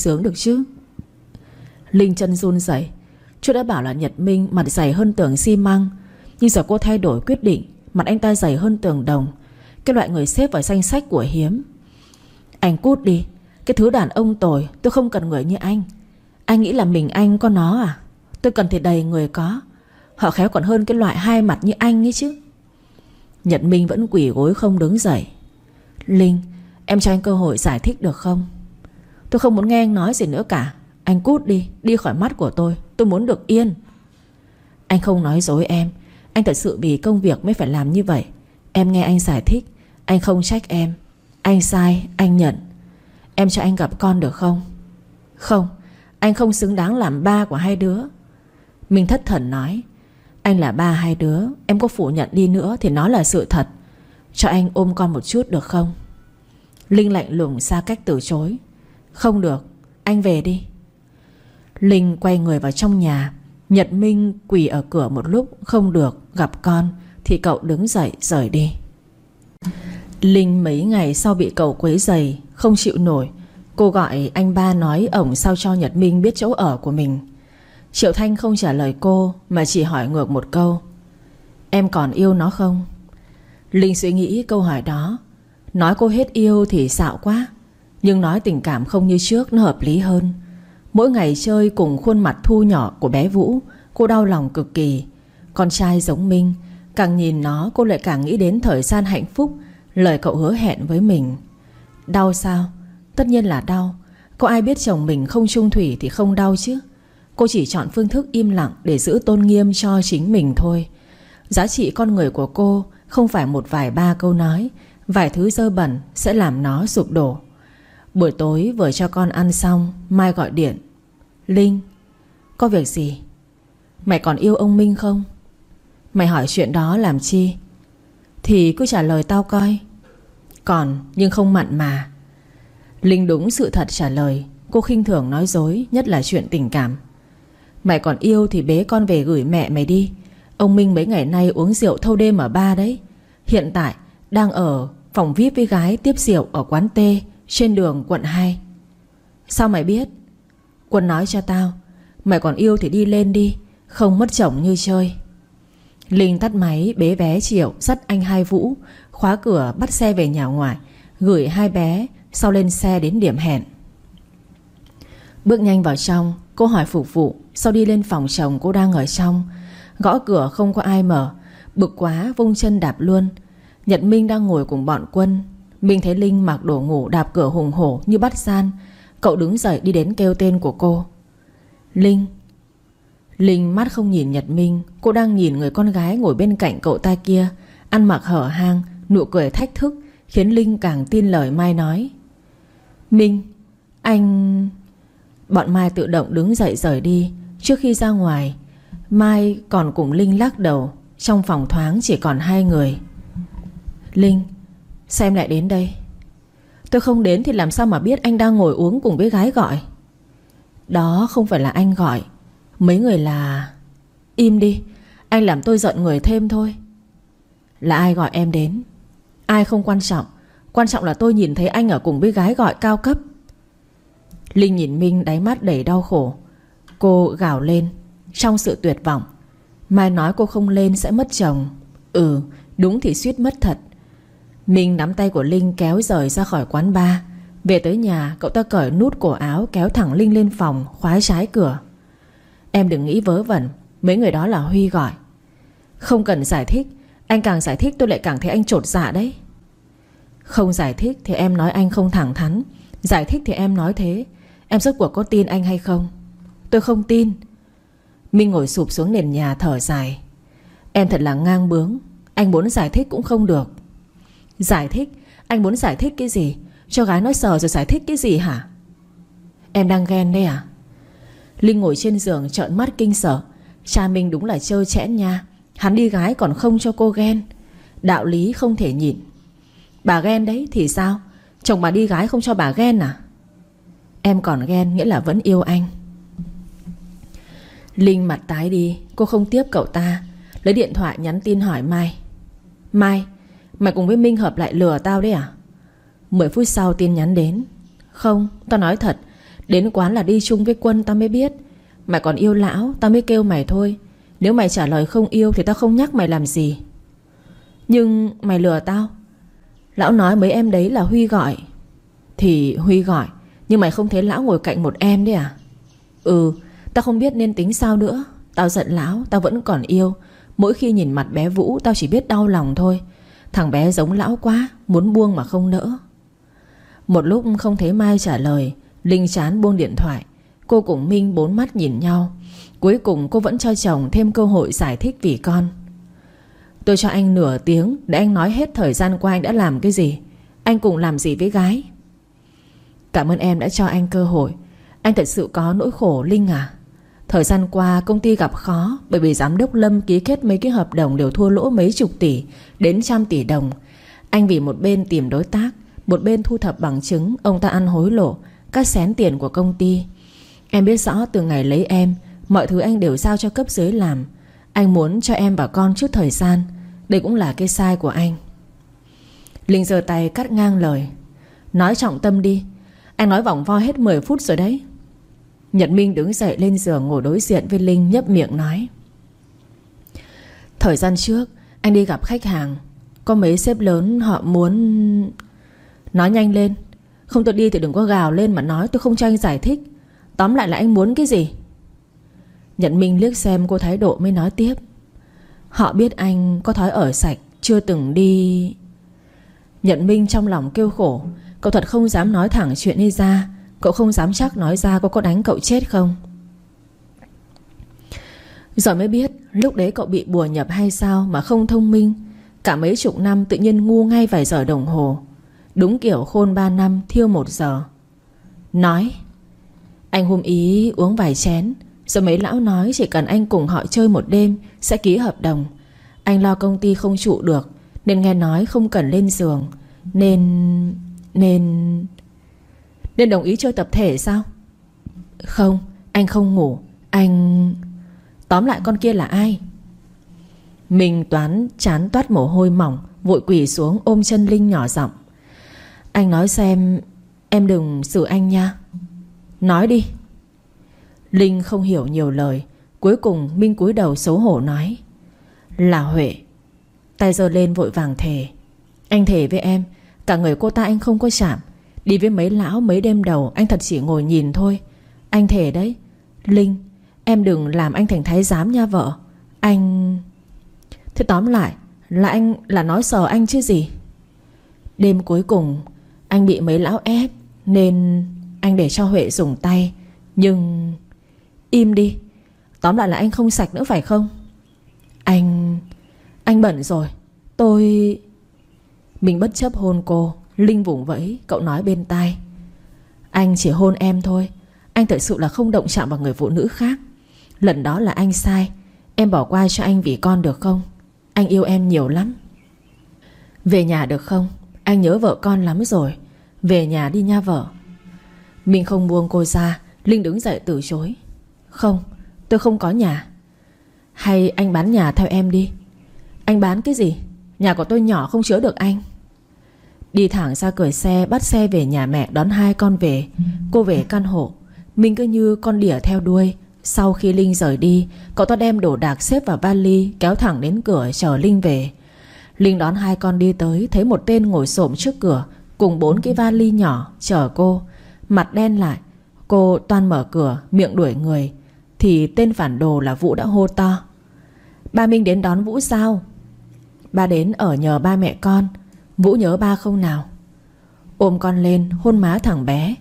sướng được chứ? Linh chân run rẩy. Chú đã bảo là Nhật Minh mặt dày hơn tường xi măng. Nhưng giờ cô thay đổi quyết định, Mặt anh ta dày hơn tường đồng. Cái loại người xếp vào danh sách của hiếm. Anh cút đi. Cái thứ đàn ông tồi, Tôi không cần người như anh. Anh nghĩ là mình anh có nó à? Tôi cần thì đầy người có. Họ khéo còn hơn cái loại hai mặt như anh ấy chứ. Nhật Minh vẫn quỷ gối không đứng dậy. Linh, Em cho anh cơ hội giải thích được không? Tôi không muốn nghe anh nói gì nữa cả. Anh cút đi Đi khỏi mắt của tôi. Tôi muốn được yên. Anh không nói dối em. Anh thật sự vì công việc mới phải làm như vậy. Em nghe anh giải thích. Anh không trách em. Anh sai, Anh nhận. Em cho anh gặp con được không? Không. Anh không xứng đáng làm ba của hai đứa. Minh thất thần nói, Anh là ba hai đứa. Em có phủ nhận đi nữa Thì nó là sự thật. Cho anh ôm con một chút được không? Linh lạnh lùng xa cách từ chối. Không được, Anh về đi. Linh quay người vào trong nhà. Nhật Minh quỳ ở cửa một lúc, Không được gặp con, Thì cậu đứng dậy, rời đi. Linh mấy ngày sau bị cậu quấy dày Không chịu nổi. Cô gọi anh ba nói, ổng sao cho Nhật Minh biết chỗ ở của mình? Triệu Thanh không trả lời cô, Mà chỉ hỏi ngược một câu, Em còn yêu nó không? Linh suy nghĩ câu hỏi đó. Nói cô hết yêu thì xạo quá. Nhưng nói tình cảm không như trước Nó hợp lý hơn. Mỗi ngày chơi cùng khuôn mặt thu nhỏ của bé Vũ, Cô đau lòng cực kỳ. Con trai giống Minh, Càng nhìn nó cô lại càng nghĩ đến thời gian hạnh phúc, Lời cậu hứa hẹn với mình. Đau sao? Tất nhiên là đau. Có ai biết chồng mình không trung thủy thì không đau chứ? Cô chỉ chọn phương thức im lặng Để giữ tôn nghiêm cho chính mình thôi. Giá trị con người của cô Không phải một vài ba câu nói, Vài thứ dơ bẩn sẽ làm nó sụp đổ. Buổi tối vừa cho con ăn xong, Mai gọi điện. Linh, Có việc gì? Mày còn yêu ông Minh không? Mày hỏi chuyện đó làm chi? Thì cứ trả lời tao coi. Còn, nhưng không mặn mà. Linh đúng sự thật trả lời, Cô khinh thường nói dối, Nhất là chuyện tình cảm. Mày còn yêu thì bế con về gửi mẹ mày đi. Ông Minh mấy ngày nay uống rượu thâu đêm ở ba đấy. Hiện tại, đang ở phòng VIP với gái tiếp rượu ở quán T. Trên đường quận 2 Sao mày biết? Quân nói cho tao, Mày còn yêu thì đi lên đi, Không mất chồng như chơi. Linh tắt máy, bế bé Triệu, Dắt anh hai Vũ, Khóa cửa bắt xe về nhà ngoài Gửi hai bé Sau lên xe đến điểm hẹn. Bước nhanh vào trong, Cô hỏi phục vụ Sau đi lên phòng chồng cô đang ở trong? Gõ cửa không có ai mở, Bực quá vung chân đạp luôn. Nhật Minh đang ngồi cùng bọn quân Minh thấy Linh mặc đồ ngủ đạp cửa hùng hổ như bắt gian. Cậu đứng dậy đi đến kêu tên của cô. Linh. Linh mắt không nhìn Nhật Minh. Cô đang nhìn người con gái ngồi bên cạnh cậu ta kia, Ăn mặc hở hang, Nụ cười thách thức, Khiến Linh càng tin lời Mai nói. Minh Anh Bọn Mai tự động đứng dậy rời đi. Trước khi ra ngoài, Mai còn cùng Linh lắc đầu. Trong phòng thoáng chỉ còn hai người. Linh Sao em lại đến đây. Tôi không đến thì làm sao mà biết anh đang ngồi uống cùng với gái gọi? Đó không phải là anh gọi. Mấy người là Im đi, Anh làm tôi giận người thêm thôi. Là ai gọi em đến? Ai không quan trọng. Quan trọng là tôi nhìn thấy anh ở cùng với gái gọi cao cấp. Linh nhìn Minh đáy mắt đầy đau khổ. Cô gào lên, Trong sự tuyệt vọng. Mai nói cô không lên sẽ mất chồng. Ừ đúng thì suýt mất thật. Minh nắm tay của Linh kéo rời ra khỏi quán bar. Về tới nhà, cậu ta cởi nút cổ áo Kéo thẳng Linh lên phòng, Khóa trái cửa. Em đừng nghĩ vớ vẩn, Mấy người đó là Huy gọi. Không cần giải thích, Anh càng giải thích tôi lại càng thấy anh trột dạ đấy. Không giải thích thì em nói anh không thẳng thắn. Giải thích thì em nói thế. Em rốt cuộc có tin anh hay không? Tôi không tin. Minh ngồi sụp xuống nền nhà thở dài. Em thật là ngang bướng. Anh muốn giải thích cũng không được. Giải thích. Anh muốn giải thích cái gì? Cho gái nói sờ rồi giải thích cái gì hả? Em đang ghen đấy à? Linh ngồi trên giường trợn mắt kinh sợ. Cha mình đúng là trơ chẽn nha. Hắn đi gái còn không cho cô ghen. Đạo lý không thể nhịn. Bà ghen đấy thì sao? Chồng bà đi gái không cho bà ghen à? Em còn ghen nghĩa là vẫn yêu anh. Linh mặt tái đi. Cô không tiếp cậu ta. Lấy điện thoại nhắn tin hỏi Mai. Mai Mày cùng với Minh hợp lại lừa tao đấy à? 10 phút sau tin nhắn đến. Không, tao nói thật. Đến quán là đi chung với quân tao mới biết. Mày còn yêu lão, Tao mới kêu mày thôi. Nếu mày trả lời không yêu Thì tao không nhắc mày làm gì. Nhưng mày lừa tao. Lão nói mấy em đấy là Huy gọi. Thì Huy gọi, Nhưng mày không thấy lão ngồi cạnh một em đấy à? Ừ Tao không biết nên tính sao nữa. Tao giận lão, Tao vẫn còn yêu. Mỗi khi nhìn mặt bé Vũ, Tao chỉ biết đau lòng thôi. Thằng bé giống lão quá, Muốn buông mà không nỡ. Một lúc không thấy Mai trả lời, Linh chán buông điện thoại. Cô cùng Minh bốn mắt nhìn nhau. Cuối cùng cô vẫn cho chồng thêm cơ hội giải thích vì con. Tôi cho anh nửa tiếng Để anh nói hết thời gian qua anh đã làm cái gì. Anh cùng làm gì với gái? Cảm ơn em đã cho anh cơ hội. Anh thật sự có nỗi khổ Linh à? Thời gian qua, công ty gặp khó Bởi vì giám đốc Lâm ký kết mấy cái hợp đồng Đều thua lỗ mấy chục tỷ Đến trăm tỷ đồng. Anh vì một bên tìm đối tác, Một bên thu thập bằng chứng, Ông ta ăn hối lộ, Cắt xén tiền của công ty. Em biết rõ từ ngày lấy em, Mọi thứ anh đều giao cho cấp dưới làm. Anh muốn cho em và con chút thời gian, Đây cũng là cái sai của anh. Linh giơ tay cắt ngang lời. Nói trọng tâm đi, Anh nói vòng vo hết 10 phút rồi đấy. Nhật Minh đứng dậy lên giường ngồi đối diện với Linh, nhấp miệng nói. Thời gian trước, Anh đi gặp khách hàng. Có mấy sếp lớn họ muốn Nói nhanh lên. Không tôi đi thì đừng có gào lên mà nói, tôi không cho anh giải thích. Tóm lại là anh muốn cái gì? Nhật Minh liếc xem cô thái độ mới nói tiếp. Họ biết anh có thói ở sạch, Chưa từng đi. Nhật Minh trong lòng kêu khổ. Cậu thật không dám nói thẳng chuyện đi ra. Cậu không dám chắc nói ra cô có đánh cậu chết không? Rồi mới biết, Lúc đấy cậu bị bùa nhập hay sao Mà không thông minh. Cả mấy chục năm tự nhiên ngu ngay vài giờ đồng hồ. Đúng kiểu khôn 3 năm, Thiêu một giờ. Nói, Anh hôm ý uống vài chén, Rồi mấy lão nói chỉ cần anh cùng họ chơi một đêm Sẽ ký hợp đồng. Anh lo công ty không trụ được, Nên nghe nói không cần lên giường. Nên... Nên... Nên đồng ý chơi tập thể sao? Không, Anh không ngủ. Anh... Tóm lại con kia là ai? Mình toán chán toát mồ hôi mỏng, Vội quỳ xuống ôm chân Linh nhỏ giọng. Anh nói xem, Em đừng xử anh nha. Nói đi. Linh không hiểu nhiều lời. Cuối cùng Minh cúi đầu xấu hổ nói. Là Huệ. Tay giơ lên vội vàng thề. Anh thề với em, Cả người cô ta anh không có chạm. Đi với mấy lão mấy đêm đầu, Anh thật chỉ ngồi nhìn thôi. Anh thề đấy, Linh, Em đừng làm anh thành thái giám nha vợ. Anh Thế tóm lại, Là anh, là nói sờ anh chứ gì? Đêm cuối cùng, Anh bị mấy lão ép, Nên anh để cho Huệ dùng tay. Nhưng Im đi. Tóm lại là anh không sạch nữa phải không? Anh Anh bẩn rồi. Tôi Mình bất chấp hôn cô. Linh vùng vẫy, cậu nói bên tai. Anh chỉ hôn em thôi. Anh thật sự là không động chạm vào người phụ nữ khác. Lần đó là anh sai. Em bỏ qua cho anh vì con được không? Anh yêu em nhiều lắm. Về nhà được không? Anh nhớ vợ con lắm rồi. Về nhà đi nha vợ. Mình không buông cô ra. Linh đứng dậy từ chối. Không, tôi không có nhà. Hay anh bán nhà theo em đi. Anh bán cái gì? Nhà của tôi nhỏ không chứa được anh. Đi thẳng ra cửa xe, bắt xe về nhà mẹ đón hai con về. Cô về căn hộ. Minh cứ như con đỉa theo đuôi. Sau khi Linh rời đi, Cậu ta đem đồ đạc xếp vào vali, Kéo thẳng đến cửa chờ Linh về. Linh đón hai con đi tới, Thấy một tên ngồi xổm trước cửa, Cùng bốn cái vali nhỏ, chờ cô. Mặt đen lại, Cô toan mở cửa, miệng đuổi người. Thì tên phản đồ là Vũ đã hô to. Ba Minh đến đón Vũ sao? Ba đến ở nhờ ba mẹ con. Vũ nhớ ba không nào? Ôm con lên, hôn má thằng bé.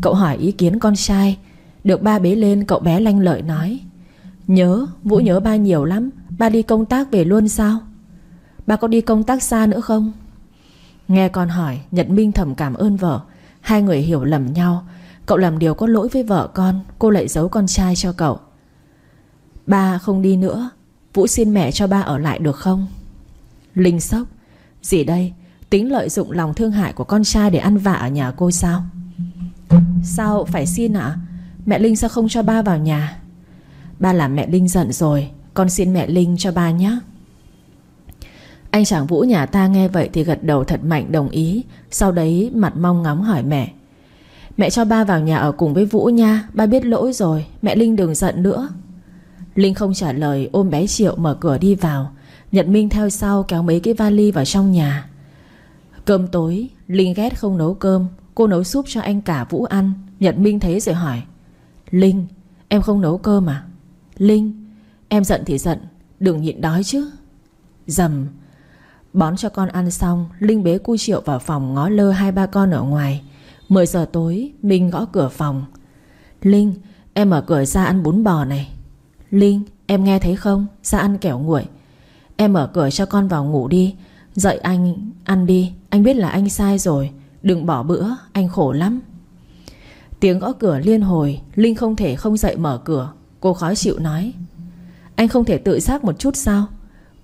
Cậu hỏi ý kiến con trai. Được ba bế lên, cậu bé lanh lợi nói. Nhớ, Vũ nhớ ba nhiều lắm. Ba đi công tác về luôn sao? Ba có đi công tác xa nữa không? Nghe con hỏi, Nhật Minh thầm cảm ơn vợ. Hai người hiểu lầm nhau. Cậu làm điều có lỗi với vợ con, Cô lại giấu con trai cho cậu. Ba không đi nữa. Vũ xin mẹ cho ba ở lại được không? Linh sốc. Gì đây? Tính lợi dụng lòng thương hại của con trai Để ăn vạ ở nhà cô sao? Sao phải xin ạ? Mẹ Linh sao không cho ba vào nhà? Ba làm mẹ Linh giận rồi, Con xin mẹ Linh cho ba nhé Anh chàng Vũ nhà ta nghe vậy Thì gật đầu thật mạnh đồng ý, Sau đấy mặt mong ngóng hỏi mẹ. Mẹ cho ba vào nhà ở cùng với Vũ nha, Ba biết lỗi rồi, Mẹ Linh đừng giận nữa. Linh không trả lời, ôm bé Triệu mở cửa đi vào, Nhật Minh theo sau kéo mấy cái vali vào trong nhà. Cơm tối, Linh ghét không nấu cơm. Cô nấu súp cho anh cả Vũ ăn. Nhật Minh thấy rồi hỏi, Linh, em không nấu cơm à? Linh, em giận thì giận, Đừng nhịn đói chứ. Dầm, Bón cho con ăn xong, Linh bế cu triệu vào phòng ngó lơ hai ba con ở ngoài. 10 giờ tối, Minh gõ cửa phòng. Linh, em mở cửa ra ăn bún bò này. Linh, em nghe thấy không? Ra ăn kẻo nguội. Em mở cửa cho con vào ngủ đi. Dậy anh, ăn đi. Anh biết là anh sai rồi. Đừng bỏ bữa, anh khổ lắm. Tiếng gõ cửa liên hồi. Linh không thể không dậy mở cửa. Cô khó chịu nói. Anh không thể tự giác một chút sao?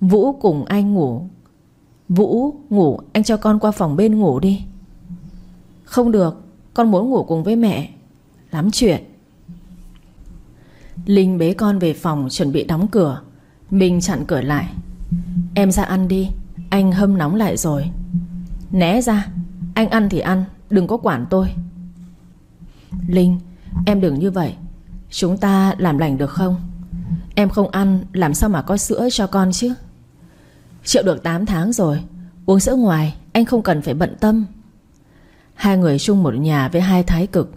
Vũ cùng anh ngủ. Vũ, ngủ. Anh cho con qua phòng bên ngủ đi. Không được. Con muốn ngủ cùng với mẹ. Lắm chuyện. Linh bế con về phòng chuẩn bị đóng cửa. Mình chặn cửa lại. Em ra ăn đi. Anh hâm nóng lại rồi. Né ra, Anh ăn thì ăn, Đừng có quản tôi. Linh, Em đừng như vậy. Chúng ta làm lành được không? Em không ăn, Làm sao mà có sữa cho con chứ? Triệu được 8 tháng rồi, Uống sữa ngoài, Anh không cần phải bận tâm. Hai người chung một nhà với hai thái cực.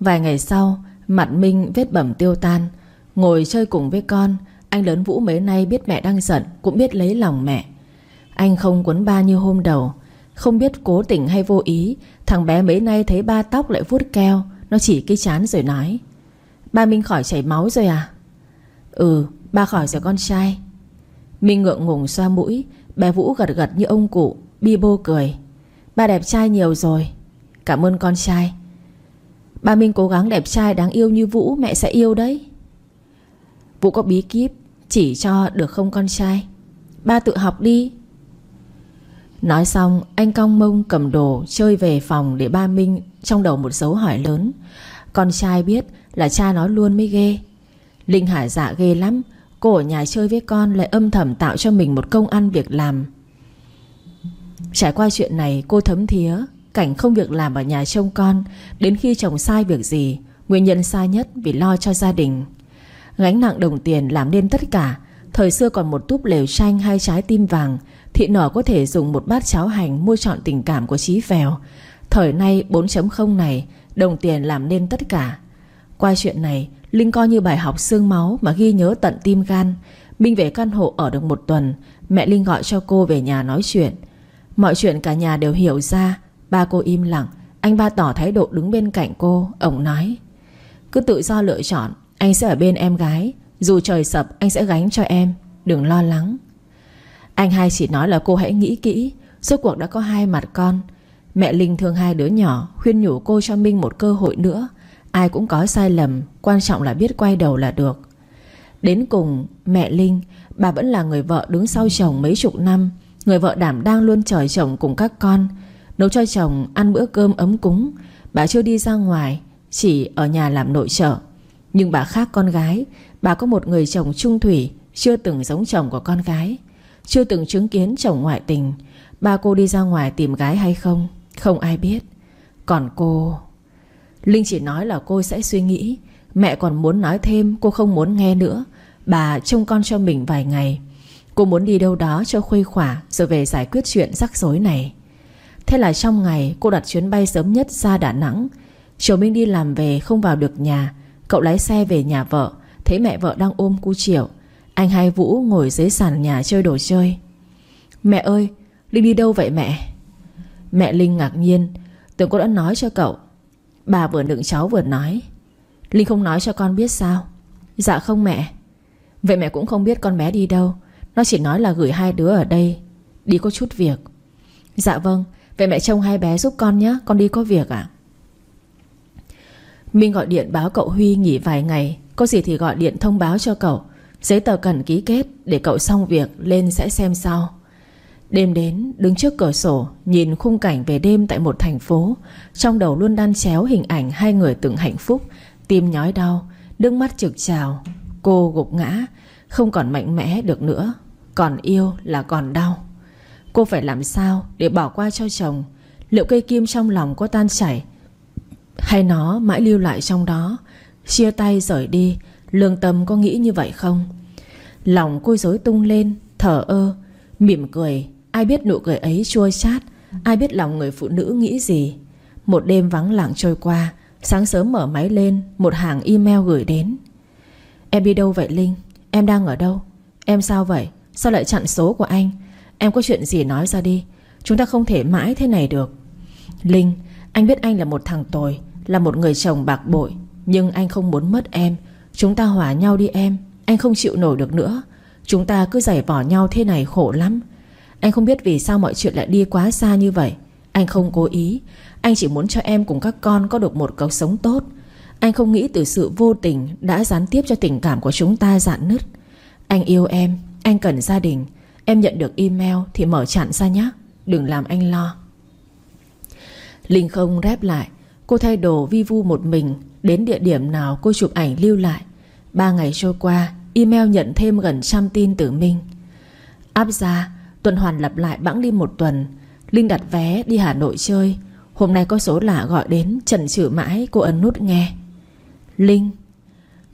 Vài ngày sau, Mặt Minh vết bẩm tiêu tan. Ngồi chơi cùng với con, Anh lớn Vũ mấy nay biết mẹ đang giận, Cũng biết lấy lòng mẹ. Anh không quấn ba như hôm đầu. Không biết cố tình hay vô ý, Thằng bé mấy nay thấy ba tóc lại vuốt keo, Nó chỉ cái chán rồi nói. Ba Minh khỏi chảy máu rồi à? Ừ ba khỏi rồi con trai. Minh ngượng ngùng xoa mũi, Bé Vũ gật gật như ông cụ, Bi bô cười. Ba đẹp trai nhiều rồi. Cảm ơn con trai. Ba Minh cố gắng đẹp trai đáng yêu như Vũ, Mẹ sẽ yêu đấy. Vũ có bí kíp, Chỉ cho được không con trai? Ba tự học đi. Nói xong, anh cong mông cầm đồ Chơi về phòng để ba Minh Trong đầu một dấu hỏi lớn. Con trai biết là cha nói luôn mới ghê. Linh Hải dạ ghê lắm, Cô ở nhà chơi với con lại âm thầm tạo cho mình một công ăn việc làm. Trải qua chuyện này, cô thấm thía, Cảnh không việc làm ở nhà trông con, Đến khi chồng sai việc gì, Nguyên nhân sai nhất vì lo cho gia đình. Gánh nặng đồng tiền làm nên tất cả, Thời xưa còn một túp lều xanh hay trái tim vàng Thị nở có thể dùng một bát cháo hành Mua chọn tình cảm của Chí Phèo. Thời nay 4.0 này, Đồng tiền làm nên tất cả. Qua chuyện này, Linh coi như bài học xương máu Mà ghi nhớ tận tim gan. Minh về căn hộ ở được một tuần, Mẹ Linh gọi cho cô về nhà nói chuyện. Mọi chuyện cả nhà đều hiểu ra, Ba cô im lặng, Anh ba tỏ thái độ đứng bên cạnh cô, Ông nói. Cứ tự do lựa chọn, Anh sẽ ở bên em gái, Dù trời sập anh sẽ gánh cho em, Đừng lo lắng. Anh hai chỉ nói là cô hãy nghĩ kỹ. Suốt cuộc đã có hai mặt con. Mẹ Linh thương hai đứa nhỏ, Khuyên nhủ cô cho Minh một cơ hội nữa. Ai cũng có sai lầm, Quan trọng là biết quay đầu là được. Đến cùng, mẹ Linh, Bà vẫn là người vợ đứng sau chồng mấy chục năm. Người vợ đảm đang luôn chờ chồng cùng các con. Nấu cho chồng ăn bữa cơm ấm cúng. Bà chưa đi ra ngoài, Chỉ ở nhà làm nội trợ. Nhưng bà khác con gái. Bà có một người chồng trung thủy, Chưa từng giống chồng của con gái. Chưa từng chứng kiến chồng ngoại tình. Ba cô đi ra ngoài tìm gái hay không Không ai biết. Còn cô, Linh chỉ nói là cô sẽ suy nghĩ. Mẹ còn muốn nói thêm, cô không muốn nghe nữa. Bà trông con cho mình vài ngày. Cô muốn đi đâu đó cho khuây khỏa, Rồi về giải quyết chuyện rắc rối này. Thế là trong ngày, cô đặt chuyến bay sớm nhất ra Đà Nẵng. Chiều Minh đi làm về không vào được nhà. Cậu lái xe về nhà vợ. Thấy mẹ vợ đang ôm cu Triệu anh hai Vũ ngồi dưới sàn nhà chơi đồ chơi. Mẹ ơi, Linh đi đâu vậy mẹ? Mẹ Linh ngạc nhiên. Tưởng cô đã nói cho cậu. Bà vừa đựng cháu vừa nói. Linh không nói cho con biết sao? Dạ không mẹ. Vậy mẹ cũng không biết con bé đi đâu. Nó chỉ nói là gửi hai đứa ở đây. Đi có chút việc. Dạ vâng. Vậy mẹ trông hai bé giúp con nhé. Con đi có việc ạ. Minh gọi điện báo cậu Huy nghỉ vài ngày. Có gì thì gọi điện thông báo cho cậu. Giấy tờ cần ký kết Để cậu xong việc lên sẽ xem sau. Đêm đến, đứng trước cửa sổ, Nhìn khung cảnh về đêm tại một thành phố. Trong đầu luôn đan chéo hình ảnh Hai người từng hạnh phúc, Tim nhói đau, Nước mắt trực trào. Cô gục ngã, Không còn mạnh mẽ được nữa, Còn yêu là còn đau. Cô phải làm sao để bỏ qua cho chồng? Liệu cây kim trong lòng có tan chảy? Hay nó mãi lưu lại trong đó, Chia tay rời đi Lương tâm có nghĩ như vậy không? Lòng cô dối tung lên, Thở ơ, Mỉm cười. Ai biết nụ cười ấy chua chát, Ai biết lòng người phụ nữ nghĩ gì. Một đêm vắng lặng trôi qua, Sáng sớm mở máy lên, Một hàng email gửi đến. Em đi đâu vậy Linh? Em đang ở đâu? Em sao vậy? Sao lại chặn số của anh? Em có chuyện gì nói ra đi? Chúng ta không thể mãi thế này được. Linh, Anh biết anh là một thằng tồi, Là một người chồng bạc bội, Nhưng anh không muốn mất em. Chúng ta hòa nhau đi em, Anh không chịu nổi được nữa. Chúng ta cứ giày bỏ nhau thế này khổ lắm. Anh không biết vì sao mọi chuyện lại đi quá xa như vậy. Anh không cố ý. Anh chỉ muốn cho em cùng các con có được một cuộc sống tốt. Anh không nghĩ từ sự vô tình Đã gián tiếp cho tình cảm của chúng ta dạn nứt. Anh yêu em, Anh cần gia đình. Em nhận được email thì mở chặn ra nhé Đừng làm anh lo. Linh không rép lại. Cô thay đồ vi vu một mình Đến địa điểm nào cô chụp ảnh lưu lại. Ba ngày trôi qua, Email nhận thêm gần trăm tin từ Minh. Áp ra, Tuần hoàn lặp lại bẵng đi một tuần. Linh đặt vé đi Hà Nội chơi. Hôm nay có số lạ gọi đến Trần chừ mãi, cô ấn nút nghe. Linh.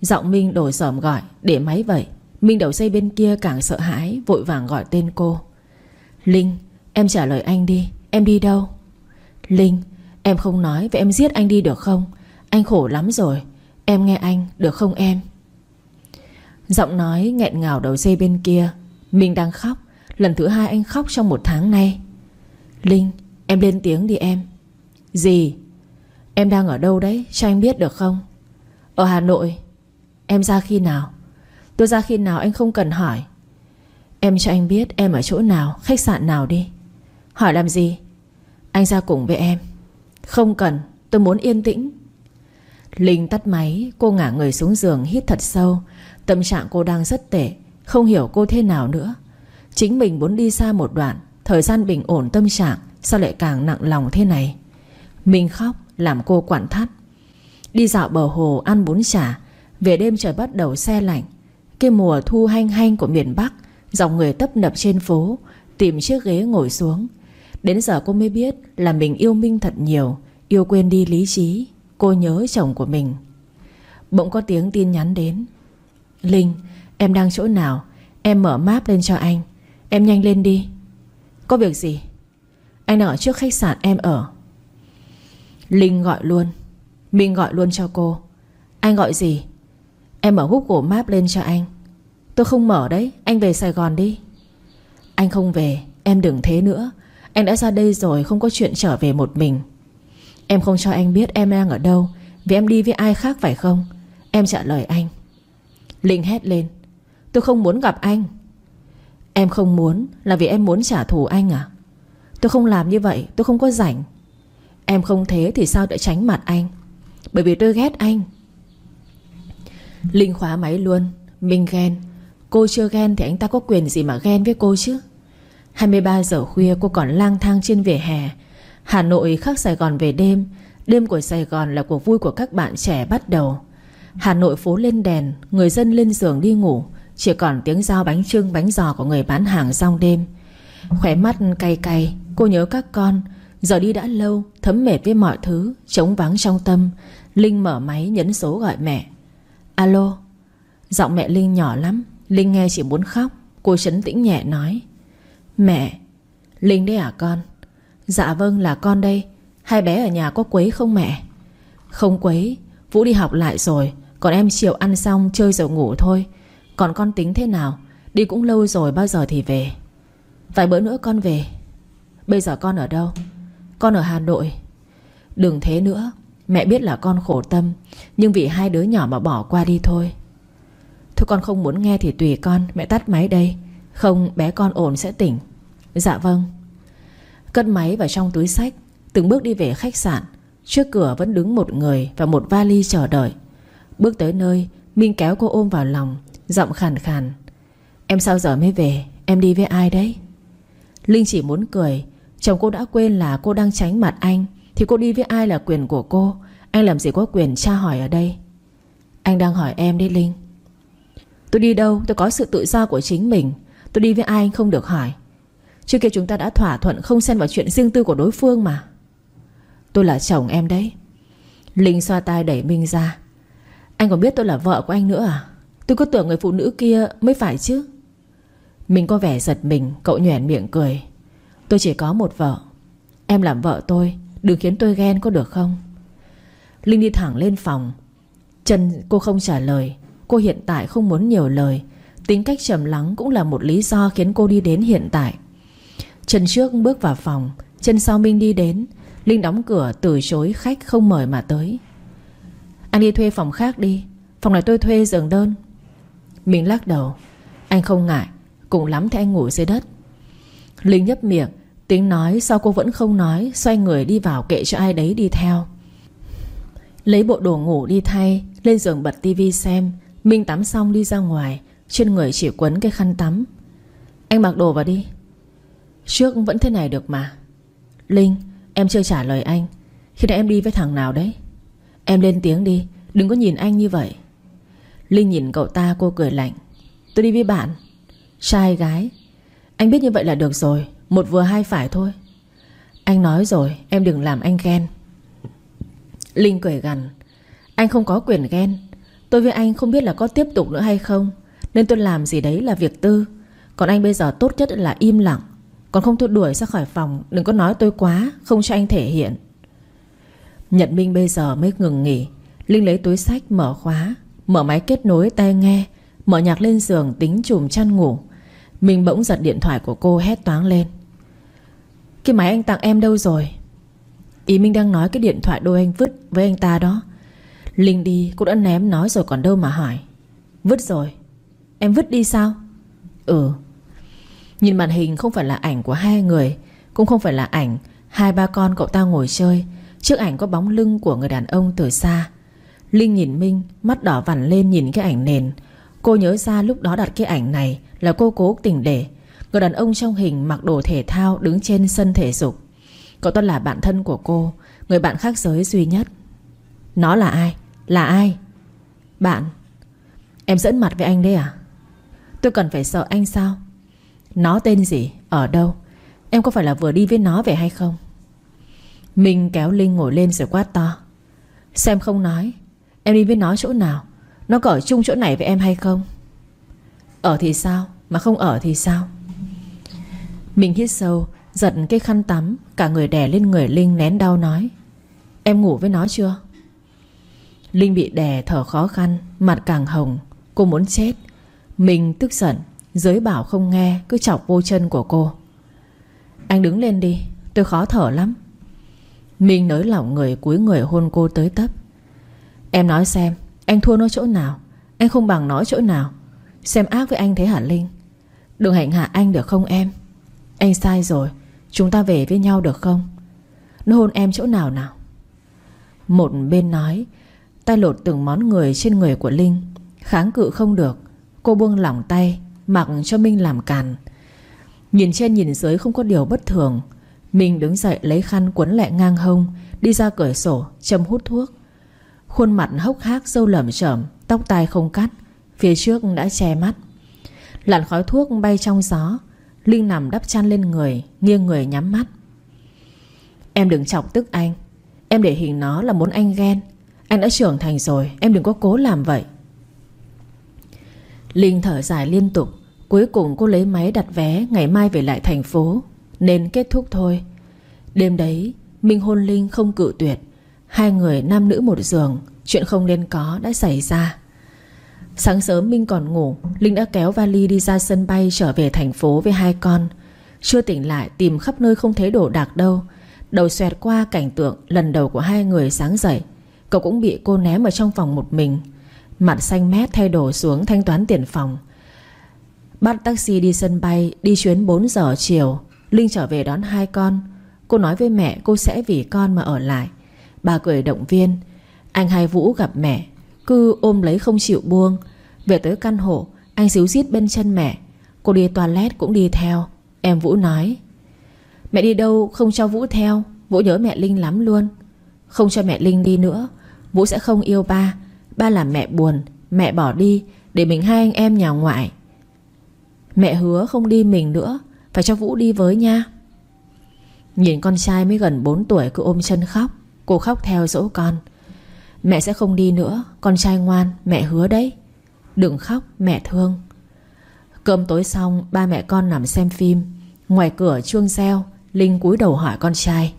Giọng Minh đổi sởm gọi, Để máy vậy. Minh đầu dây bên kia càng sợ hãi, Vội vàng gọi tên cô. Linh, Em trả lời anh đi, Em đi đâu? Linh, Em không nói, Vậy em giết anh đi được không? Anh khổ lắm rồi, Em nghe anh, Được không em? Giọng nói nghẹn ngào đầu dây bên kia Mình đang khóc, Lần thứ hai anh khóc trong một tháng nay. Linh, Em lên tiếng đi em. Gì? Em đang ở đâu đấy? Cho anh biết được không? Ở Hà Nội. Em ra khi nào? Tôi ra khi nào anh không cần hỏi. Em cho anh biết em ở chỗ nào, Khách sạn nào đi. Hỏi làm gì? Anh ra cùng với em. Không cần, tôi muốn yên tĩnh. Linh tắt máy, Cô ngả người xuống giường hít thật sâu. Tâm trạng cô đang rất tệ, Không hiểu cô thế nào nữa. Chính mình muốn đi xa một đoạn, Thời gian bình ổn tâm trạng, Sao lại càng nặng lòng thế này? Mình khóc, làm cô quản thắt. Đi dạo bờ hồ, ăn bún chả. Về đêm trời bắt đầu xe lạnh. Cái mùa thu hanh hanh của miền Bắc, Dòng người tấp nập trên phố, Tìm chiếc ghế ngồi xuống. Đến giờ cô mới biết là mình yêu Minh thật nhiều, Yêu quên đi lý trí. Cô nhớ chồng của mình. Bỗng có tiếng tin nhắn đến. Linh, em đang chỗ nào? Em mở map lên cho anh. Em nhanh lên đi. Có việc gì? Anh ở trước khách sạn em ở. Linh gọi luôn. Minh gọi luôn cho cô. Anh gọi gì? Em mở Google Map lên cho anh. Tôi không mở đấy, Anh về Sài Gòn đi. Anh không về, Em đừng thế nữa. Anh đã ra đây rồi, Không có chuyện trở về một mình. Em không cho anh biết em đang ở đâu, Vì em đi với ai khác phải không? Em trả lời anh. Linh hét lên. Tôi không muốn gặp anh. Em không muốn là vì em muốn trả thù anh à? Tôi không làm như vậy, Tôi không có rảnh. Em không thế thì sao đã tránh mặt anh? Bởi vì tôi ghét anh. Linh khóa máy luôn. Minh ghen. Cô chưa ghen thì anh ta có quyền gì mà ghen với cô chứ? 23 giờ khuya, cô còn lang thang trên vỉa hè. Hà Nội khác Sài Gòn về đêm. Đêm của Sài Gòn là cuộc vui của các bạn trẻ bắt đầu. Hà Nội phố lên đèn, Người dân lên giường đi ngủ. Chỉ còn tiếng giao bánh trưng, bánh giò của người bán hàng trong đêm. Khóe mắt cay cay, Cô nhớ các con. Giờ đi đã lâu, Thấm mệt với mọi thứ, Trống vắng trong tâm. Linh mở máy nhấn số gọi mẹ. Alo. Giọng mẹ Linh nhỏ lắm, Linh nghe chỉ muốn khóc. Cô chấn tĩnh nhẹ nói. Mẹ, Linh đấy à con? Dạ vâng là con đây. Hai bé ở nhà có quấy không mẹ? Không quấy Vũ đi học lại rồi. Còn em chiều ăn xong, chơi rồi ngủ thôi. Còn con tính thế nào? Đi cũng lâu rồi, bao giờ thì về? Vài bữa nữa con về. Bây giờ con ở đâu? Con ở Hà Nội. Đừng thế nữa. Mẹ biết là con khổ tâm, Nhưng vì hai đứa nhỏ mà bỏ qua đi thôi. Thôi con không muốn nghe thì tùy con. Mẹ tắt máy đây. Không, bé con ổn sẽ tỉnh. Dạ vâng. Cất máy vào trong túi sách, Từng bước đi về khách sạn. Trước cửa vẫn đứng một người và một vali chờ đợi. Bước tới nơi, Minh kéo cô ôm vào lòng, Giọng khàn khàn. Em sao giờ mới về? Em đi với ai đấy? Linh chỉ muốn cười. Chồng cô đã quên là cô đang tránh mặt anh, Thì cô đi với ai là quyền của cô? Anh làm gì có quyền tra hỏi ở đây? Anh đang hỏi em đấy, Linh. Tôi đi đâu? Tôi có sự tự do của chính mình. Tôi đi với ai anh không được hỏi. Trước kia chúng ta đã thỏa thuận không xen vào chuyện riêng tư của đối phương mà. Tôi là chồng em đấy. Linh xoa tay đẩy Minh ra. Anh còn biết tôi là vợ của anh nữa à? Tôi cứ tưởng người phụ nữ kia mới phải chứ. Mình có vẻ giật mình, Cậu nhoẻn miệng cười. Tôi chỉ có một vợ. Em làm vợ tôi, Đừng khiến tôi ghen có được không? Linh đi thẳng lên phòng. Trần cô không trả lời. Cô hiện tại không muốn nhiều lời. Tính cách trầm lắng cũng là một lý do Khiến cô đi đến hiện tại chân trước bước vào phòng, Chân sau Minh đi đến. Linh đóng cửa từ chối khách không mời mà tới. Anh đi thuê phòng khác đi, Phòng này tôi thuê giường đơn. Minh lắc đầu. Anh không ngại, Cùng lắm thì anh ngủ dưới đất. Linh nhấp miệng Tính nói sao cô vẫn không nói, Xoay người đi vào kệ cho ai đấy đi theo. Lấy bộ đồ ngủ đi thay, Lên giường bật tivi xem. Minh tắm xong đi ra ngoài, Trên người chỉ quấn cái khăn tắm. Anh mặc đồ vào đi. Trước vẫn thế này được mà. Linh, em chưa trả lời anh. Khi nãy em đi với thằng nào đấy? Em lên tiếng đi, Đừng có nhìn anh như vậy. Linh nhìn cậu ta, cô cười lạnh. Tôi đi với bạn. Trai gái. Anh biết như vậy là được rồi, Một vừa hai phải thôi. Anh nói rồi, em đừng làm anh ghen. Linh cười gằn. Anh không có quyền ghen. Tôi với anh không biết là có tiếp tục nữa hay không, Nên tôi làm gì đấy là việc tư. Còn anh bây giờ tốt nhất là im lặng. Còn không tôi đuổi ra khỏi phòng, Đừng có nói tôi quá, Không cho anh thể hiện. Nhật Minh bây giờ mới ngừng nghỉ. Linh lấy túi sách mở khóa, Mở máy kết nối tai nghe, Mở nhạc lên giường tính chùm chăn ngủ. Mình bỗng giật điện thoại của cô hét toáng lên. Cái máy anh tặng em đâu rồi? Ý Minh đang nói cái điện thoại đôi anh vứt với anh ta đó. Linh đi, cô đã ném nói rồi còn đâu mà hỏi. Vứt rồi. Em vứt đi sao? Ừ. Nhìn màn hình không phải là ảnh của hai người, Cũng không phải là ảnh Hai ba con cậu ta ngồi chơi Trước ảnh có bóng lưng của người đàn ông từ xa Linh nhìn Minh, Mắt đỏ vằn lên nhìn cái ảnh nền Cô nhớ ra lúc đó đặt cái ảnh này Là cô cố tình để Người đàn ông trong hình mặc đồ thể thao Đứng trên sân thể dục Cậu ta là bạn thân của cô, Người bạn khác giới duy nhất Nó là ai? Là ai? Bạn, Em dẫn mặt với anh đấy à? Tôi cần phải sợ anh sao? Nó tên gì? Ở đâu? Em có phải là vừa đi với nó về hay không? Minh kéo Linh ngồi lên rồi quát to. Xem không nói. Em đi với nó chỗ nào? Nó có ở chung chỗ này với em hay không? Ở thì sao? Mà không ở thì sao? Mình hít sâu, Giật cái khăn tắm, Cả người đè lên người Linh nén đau nói. Em ngủ với nó chưa? Linh bị đè thở khó khăn, Mặt càng hồng. Cô muốn chết. Mình tức giận. Giới bảo không nghe, Cứ chọc vô chân của cô. Anh đứng lên đi, Tôi khó thở lắm. Minh nới lỏng người cúi người hôn cô tới tấp. Em nói xem, Anh thua nó chỗ nào, Anh không bằng nó chỗ nào. Xem ác với anh thế hả Linh? Đừng hạnh hạ anh được không em? Anh sai rồi, Chúng ta về với nhau được không? Nó hôn em chỗ nào nào? Một bên nói, Tay lột từng món người trên người của Linh, Kháng cự không được. Cô buông lỏng tay Mặc cho Minh làm càn. Nhìn trên nhìn dưới không có điều bất thường. Minh đứng dậy lấy khăn quấn lại ngang hông, Đi ra cửa sổ, châm hút thuốc. Khuôn mặt hốc hác sâu lởm chởm, Tóc tai không cắt, Phía trước đã che mắt. Làn khói thuốc bay trong gió, Linh nằm đắp chăn lên người, Nghiêng người nhắm mắt. Em đừng chọc tức anh. Em để hình nó là muốn anh ghen. Anh đã trưởng thành rồi, Em đừng có cố làm vậy. Linh thở dài liên tục. Cuối cùng cô lấy máy đặt vé, Ngày mai về lại thành phố. Nên kết thúc thôi. Đêm đấy, Minh hôn Linh không cự tuyệt. Hai người nam nữ một giường, Chuyện không nên có đã xảy ra. Sáng sớm Minh còn ngủ, Linh đã kéo vali đi ra sân bay Trở về thành phố với hai con. Chưa tỉnh lại, tìm khắp nơi không thấy đồ đạc đâu. Đầu xoẹt qua cảnh tượng Lần đầu của hai người sáng dậy. Cậu cũng bị cô ném ở trong phòng một mình. Mặt xanh mét thay đồ xuống thanh toán tiền phòng. Bắt taxi đi sân bay, Đi chuyến 4 giờ chiều. Linh trở về đón hai con. Cô nói với mẹ cô sẽ vì con mà ở lại. Bà cười động viên. Anh hai Vũ gặp mẹ. Cứ ôm lấy không chịu buông. Về tới căn hộ, Anh xíu xít bên chân mẹ. Cô đi toilet cũng đi theo. Em Vũ nói, Mẹ đi đâu không cho Vũ theo? Vũ nhớ mẹ Linh lắm luôn. Không cho mẹ Linh đi nữa, Vũ sẽ không yêu ba. Ba làm mẹ buồn. Mẹ bỏ đi, Để mình hai anh em nhà ngoại. Mẹ hứa không đi mình nữa. Phải cho Vũ đi với nha. Nhìn con trai mới gần 4 tuổi cứ ôm chân khóc. Cô khóc theo dỗ con. Mẹ sẽ không đi nữa. Con trai ngoan, mẹ hứa đấy. Đừng khóc, mẹ thương. Cơm tối xong, ba mẹ con nằm xem phim. Ngoài cửa chuông reo, Linh cúi đầu hỏi con trai.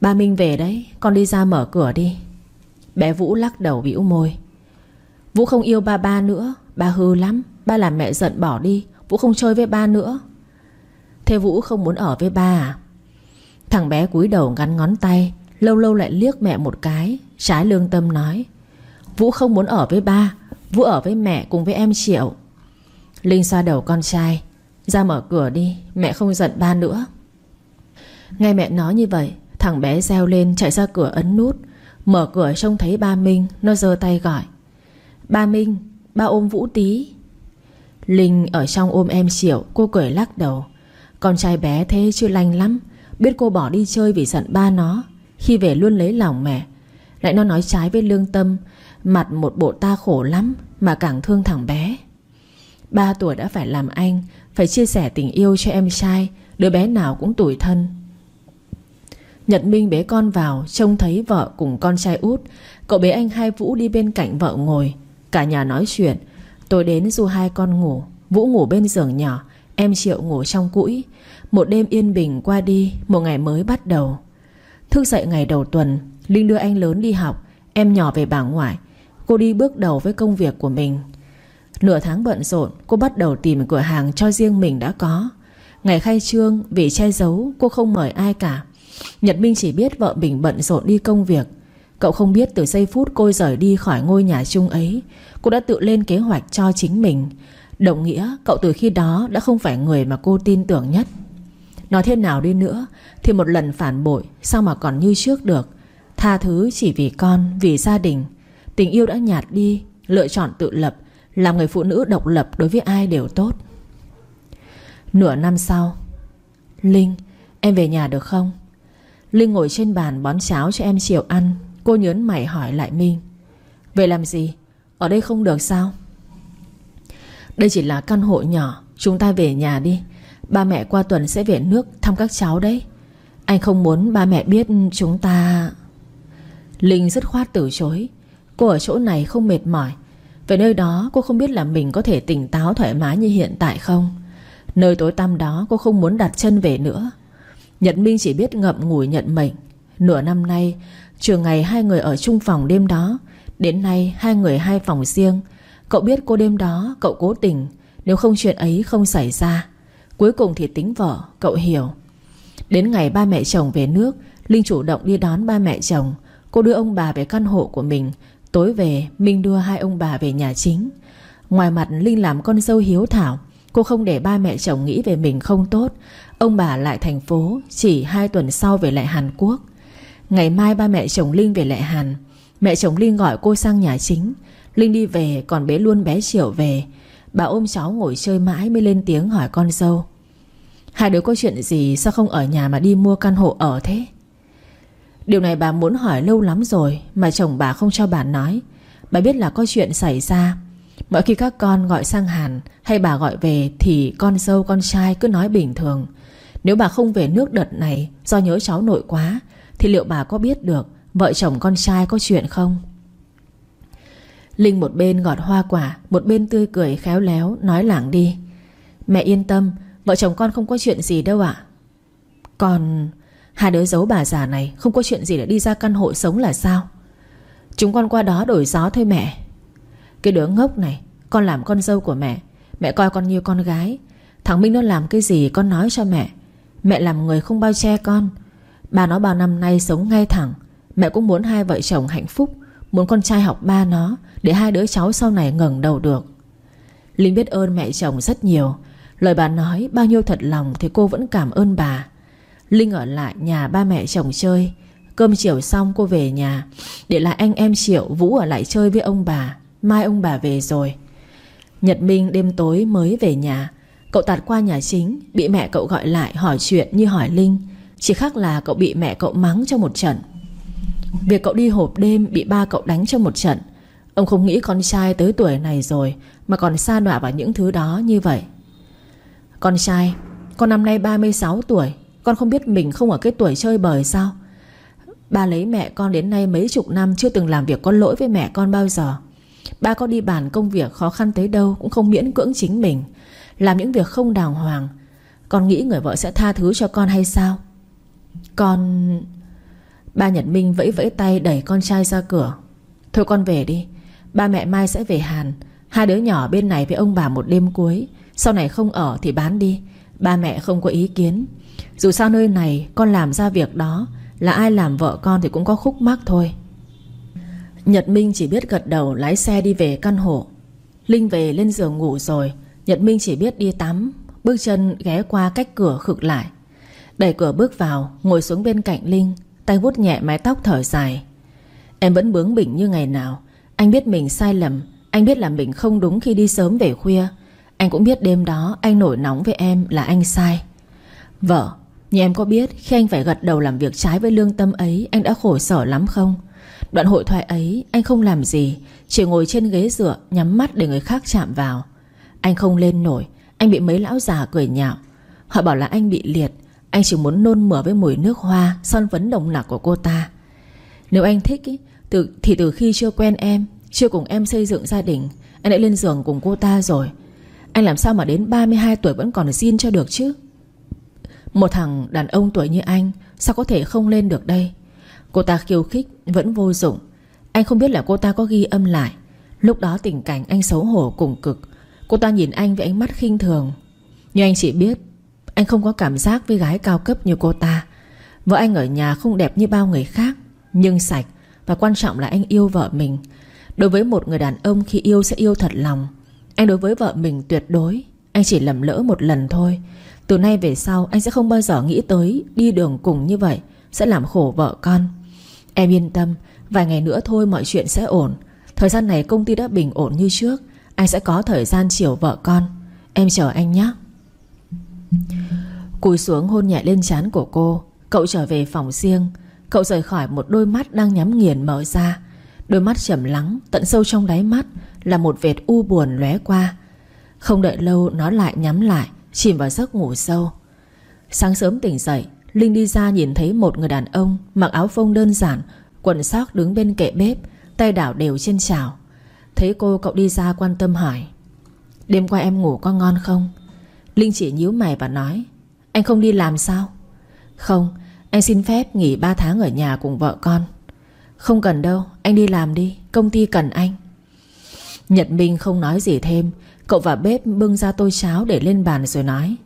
Ba Minh về đấy, Con đi ra mở cửa đi. Bé Vũ lắc đầu bĩu môi. Vũ không yêu ba ba nữa, Ba hư lắm. Ba làm mẹ giận bỏ đi. Vũ không chơi với ba nữa. Thế Vũ không muốn ở với ba. À Thằng bé cúi đầu ngắn ngón tay, Lâu lâu lại liếc mẹ một cái, Trái lương tâm nói, Vũ không muốn ở với ba, Vũ ở với mẹ cùng với em Triệu. Linh xoa đầu con trai, Ra mở cửa đi, Mẹ không giận ba nữa. Nghe mẹ nói như vậy, Thằng bé reo lên chạy ra cửa ấn nút, Mở cửa trông thấy ba Minh, Nó giơ tay gọi, Ba Minh, Ba ôm Vũ tí. Linh ở trong ôm em Triệu, Cô cười lắc đầu. Con trai bé thế chưa lành lắm, Biết cô bỏ đi chơi vì giận ba nó. Khi về luôn lấy lòng mẹ. Lại nó nói trái với lương tâm, Mặt một bộ ta khổ lắm Mà càng thương thằng bé. Ba tuổi đã phải làm anh, Phải chia sẻ tình yêu cho em trai, Đứa bé nào cũng tủi thân. Nhật Minh bế con vào, Trông thấy vợ cùng con trai út. Cậu bế anh hai Vũ đi bên cạnh vợ ngồi. Cả nhà nói chuyện Tôi đến du hai con ngủ. Vũ ngủ bên giường nhỏ, Em Triệu ngủ trong cũi. Một đêm yên bình qua đi, Một ngày mới bắt đầu. Thức dậy ngày đầu tuần, Linh đưa anh lớn đi học, Em nhỏ về bà ngoại. Cô đi bước đầu với công việc của mình. Nửa tháng bận rộn, Cô bắt đầu tìm cửa hàng cho riêng mình đã có. Ngày khai trương, Vì che giấu, cô không mời ai cả. Nhật Minh chỉ biết vợ mình bận rộn đi công việc. Cậu không biết từ giây phút cô rời đi khỏi ngôi nhà chung ấy Cô đã tự lên kế hoạch cho chính mình. Đồng nghĩa cậu từ khi đó đã không phải người mà cô tin tưởng nhất. Nói thế nào đi nữa Thì một lần phản bội Sao mà còn như trước được? Tha thứ chỉ vì con, vì gia đình. Tình yêu đã nhạt đi Lựa chọn tự lập Làm người phụ nữ độc lập đối với ai đều tốt. Nửa năm sau Linh Em về nhà được không? Linh ngồi trên bàn bón cháo cho em chiều ăn. Cô nhớn mày hỏi lại Minh Về làm gì? Ở đây không được sao? Đây chỉ là căn hộ nhỏ, Chúng ta về nhà đi. Ba mẹ qua tuần sẽ về nước thăm các cháu đấy. Anh không muốn ba mẹ biết chúng ta. Linh rất khoát từ chối. Cô ở chỗ này không mệt mỏi. Về nơi đó, cô không biết là mình có thể tỉnh táo thoải mái như hiện tại không. Nơi tối tăm đó, cô không muốn đặt chân về nữa. Nhật Minh chỉ biết ngậm ngùi nhận mệnh. Nửa năm nay trừ ngày hai người ở chung phòng đêm đó, Đến nay hai người hai phòng riêng. Cậu biết cô đêm đó cậu cố tình, Nếu không chuyện ấy không xảy ra. Cuối cùng thì tính vợ, Cậu hiểu. Đến ngày ba mẹ chồng về nước, Linh chủ động đi đón ba mẹ chồng. Cô đưa ông bà về căn hộ của mình. Tối về, Minh đưa hai ông bà về nhà chính. Ngoài mặt Linh làm con dâu hiếu thảo, Cô không để ba mẹ chồng nghĩ về mình không tốt. Ông bà lại thành phố, Chỉ hai tuần sau về lại Hàn Quốc. Ngày mai ba mẹ chồng Linh về lại Hàn. Mẹ chồng Linh gọi cô sang nhà chính. Linh đi về, còn bé luôn bé Triệu về. Bà ôm cháu ngồi chơi mãi mới lên tiếng hỏi con dâu. Hai đứa có chuyện gì, sao không ở nhà mà đi mua căn hộ ở thế? Điều này bà muốn hỏi lâu lắm rồi, Mà chồng bà không cho bà nói. Bà biết là có chuyện xảy ra. Mỗi khi các con gọi sang Hàn Hay bà gọi về Thì con dâu, con trai cứ nói bình thường. Nếu bà không về nước đợt này, Do nhớ cháu nội quá thì liệu bà có biết được Vợ chồng con trai có chuyện không? Linh một bên gọt hoa quả, Một bên tươi cười khéo léo, Nói lảng đi. Mẹ yên tâm, Vợ chồng con không có chuyện gì đâu ạ. Còn Hai đứa giấu bà già này, Không có chuyện gì để đi ra căn hộ sống là sao? Chúng con qua đó đổi gió thôi mẹ. Cái đứa ngốc này, Con làm con dâu của mẹ. Mẹ coi con như con gái. Thằng Minh nó làm cái gì con nói cho mẹ. Mẹ làm người không bao che con. Bà nó bao năm nay sống ngay thẳng. Mẹ cũng muốn hai vợ chồng hạnh phúc, Muốn con trai học ba nó, Để hai đứa cháu sau này ngẩng đầu được. Linh biết ơn mẹ chồng rất nhiều. Lời bà nói, bao nhiêu thật lòng Thì cô vẫn cảm ơn bà. Linh ở lại nhà ba mẹ chồng chơi. Cơm chiều xong, cô về nhà, Để lại anh em Triệu, Vũ ở lại chơi với ông bà. Mai ông bà về rồi. Nhật Minh đêm tối mới về nhà. Cậu tạt qua nhà chính, Bị mẹ cậu gọi lại hỏi chuyện như hỏi Linh. Chỉ khác là cậu bị mẹ cậu mắng cho một trận. Việc cậu đi hộp đêm Bị ba cậu đánh cho một trận. Ông không nghĩ con trai tới tuổi này rồi Mà còn xa đọa vào những thứ đó như vậy. Con trai, Con năm nay 36 tuổi, Con không biết mình không ở cái tuổi chơi bời sao? Ba lấy mẹ con đến nay mấy chục năm Chưa từng làm việc có lỗi với mẹ con bao giờ. Ba có đi bàn công việc khó khăn tới đâu Cũng không miễn cưỡng chính mình, Làm những việc không đàng hoàng. Con nghĩ người vợ sẽ tha thứ cho con hay sao? Con... Ba Nhật Minh vẫy vẫy tay đẩy con trai ra cửa. Thôi con về đi, Ba mẹ mai sẽ về Hàn. Hai đứa nhỏ bên này với ông bà một đêm cuối. Sau này không ở thì bán đi. Ba mẹ không có ý kiến. Dù sao nơi này con làm ra việc đó, Là ai làm vợ con thì cũng có khúc mắc thôi. Nhật Minh chỉ biết gật đầu lái xe đi về căn hộ. Linh về lên giường ngủ rồi. Nhật Minh chỉ biết đi tắm, Bước chân ghé qua cách cửa khực lại. Đẩy cửa bước vào, Ngồi xuống bên cạnh Linh, Tay vuốt nhẹ mái tóc thở dài. Em vẫn bướng bỉnh như ngày nào. Anh biết mình sai lầm, Anh biết là mình không đúng khi đi sớm về khuya. Anh cũng biết đêm đó anh nổi nóng với em là anh sai. Vợ Nhưng em có biết, khi anh phải gật đầu làm việc trái với lương tâm ấy, Anh đã khổ sở lắm không? Đoạn hội thoại ấy, anh không làm gì, Chỉ ngồi trên ghế dựa, Nhắm mắt để người khác chạm vào. Anh không lên nổi, Anh bị mấy lão già cười nhạo. Họ bảo là anh bị liệt anh chỉ muốn nôn mửa với mùi nước hoa Son phấn đồng nặc của cô ta. Nếu anh thích ý, từ, Thì từ khi chưa quen em Chưa cùng em xây dựng gia đình Anh đã lên giường cùng cô ta rồi. Anh làm sao mà đến 32 tuổi vẫn còn xin cho được chứ? Một thằng đàn ông tuổi như anh Sao có thể không lên được đây? Cô ta khiêu khích vẫn vô dụng. Anh không biết là cô ta có ghi âm lại. Lúc đó tình cảnh anh xấu hổ cùng cực. Cô ta nhìn anh với ánh mắt khinh thường. Nhưng anh chỉ biết anh không có cảm giác với gái cao cấp như cô ta. Vợ anh ở nhà không đẹp như bao người khác, Nhưng sạch, Và quan trọng là anh yêu vợ mình. Đối với một người đàn ông, khi yêu sẽ yêu thật lòng. Anh đối với vợ mình tuyệt đối. Anh chỉ lầm lỡ một lần thôi. Từ nay về sau, anh sẽ không bao giờ nghĩ tới Đi đường cùng như vậy Sẽ làm khổ vợ con. Em yên tâm, Vài ngày nữa thôi mọi chuyện sẽ ổn. Thời gian này công ty đã bình ổn như trước. Anh sẽ có thời gian chiều vợ con. Em chờ anh nhé. Cúi xuống hôn nhẹ lên trán của cô. Cậu trở về phòng riêng. Cậu rời khỏi một đôi mắt đang nhắm nghiền mở ra. Đôi mắt trầm lắng, Tận sâu trong đáy mắt, Là một vệt u buồn lóe qua. Không đợi lâu, nó lại nhắm lại, Chìm vào giấc ngủ sâu. Sáng sớm tỉnh dậy, Linh đi ra nhìn thấy một người đàn ông Mặc áo phông đơn giản, Quần sóc đứng bên kệ bếp, Tay đảo đều trên chảo. Thấy cô, cậu đi ra quan tâm hỏi, Đêm qua em ngủ có ngon không? Linh chỉ nhíu mày và nói anh không đi làm sao? Không, anh xin phép nghỉ 3 tháng ở nhà cùng vợ con. Không cần đâu, Anh đi làm đi, Công ty cần anh. Nhật Minh không nói gì thêm, Cậu vào bếp bưng ra tô cháo để lên bàn rồi nói,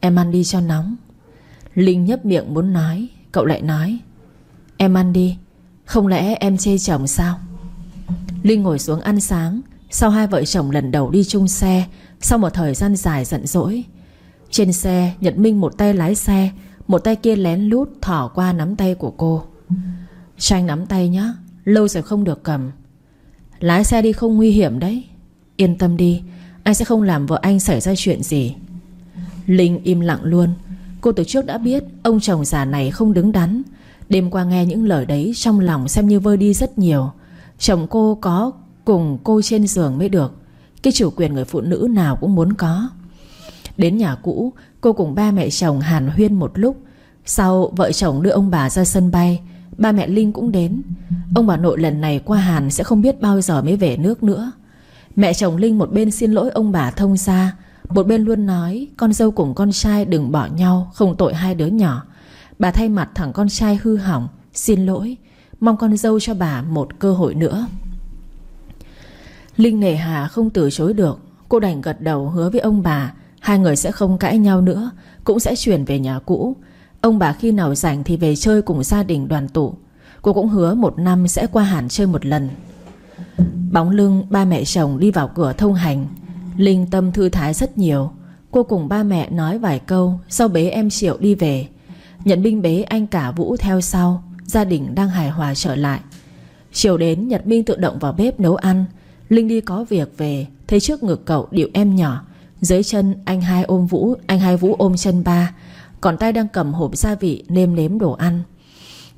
Em ăn đi cho nóng. Linh nhấp miệng muốn nói, Cậu lại nói, Em ăn đi, Không lẽ em chê chồng sao? Linh ngồi xuống ăn sáng, Sau hai vợ chồng lần đầu đi chung xe, Sau một thời gian dài giận dỗi trên xe, Nhật Minh một tay lái xe, Một tay kia lén lút thỏ qua nắm tay của cô. Cho anh nắm tay nhé Lâu rồi không được cầm. Lái xe đi không nguy hiểm đấy. Yên tâm đi, Anh sẽ không làm vợ anh xảy ra chuyện gì. Linh im lặng luôn. Cô từ trước đã biết Ông chồng già này không đứng đắn. Đêm qua nghe những lời đấy, Trong lòng xem như vơi đi rất nhiều. Chồng cô có cùng cô trên giường mới được. Cái chủ quyền người phụ nữ nào cũng muốn có. Đến nhà cũ Cô cùng ba mẹ chồng hàn huyên một lúc. Sau vợ chồng đưa ông bà ra sân bay Ba mẹ Linh cũng đến. Ông bà nội lần này qua Hàn Sẽ không biết bao giờ mới về nước nữa. Mẹ chồng Linh một bên xin lỗi ông bà thông gia, một bên luôn nói Con dâu cùng con trai đừng bỏ nhau Không tội hai đứa nhỏ. Bà thay mặt thằng con trai hư hỏng Xin lỗi Mong con dâu cho bà một cơ hội nữa. Linh nề hà không từ chối được. Cô đành gật đầu hứa với ông bà Hai người sẽ không cãi nhau nữa, Cũng sẽ chuyển về nhà cũ. Ông bà khi nào rảnh thì về chơi cùng gia đình đoàn tụ. Cô cũng hứa một năm sẽ qua hẳn chơi một lần. Bóng lưng, ba mẹ chồng đi vào cửa thông hành. Linh tâm thư thái rất nhiều. Cô cùng ba mẹ nói vài câu, Sau bế em Triệu đi về. Nhận binh bế anh cả Vũ theo sau, Gia đình đang hài hòa trở lại. Chiều đến Nhật Minh tự động vào bếp nấu ăn. Linh đi có việc về, Thấy trước ngực cậu điệu em nhỏ. Dưới chân anh hai ôm Vũ, Anh hai Vũ ôm chân ba. Còn tay đang cầm hộp gia vị nêm nếm đồ ăn.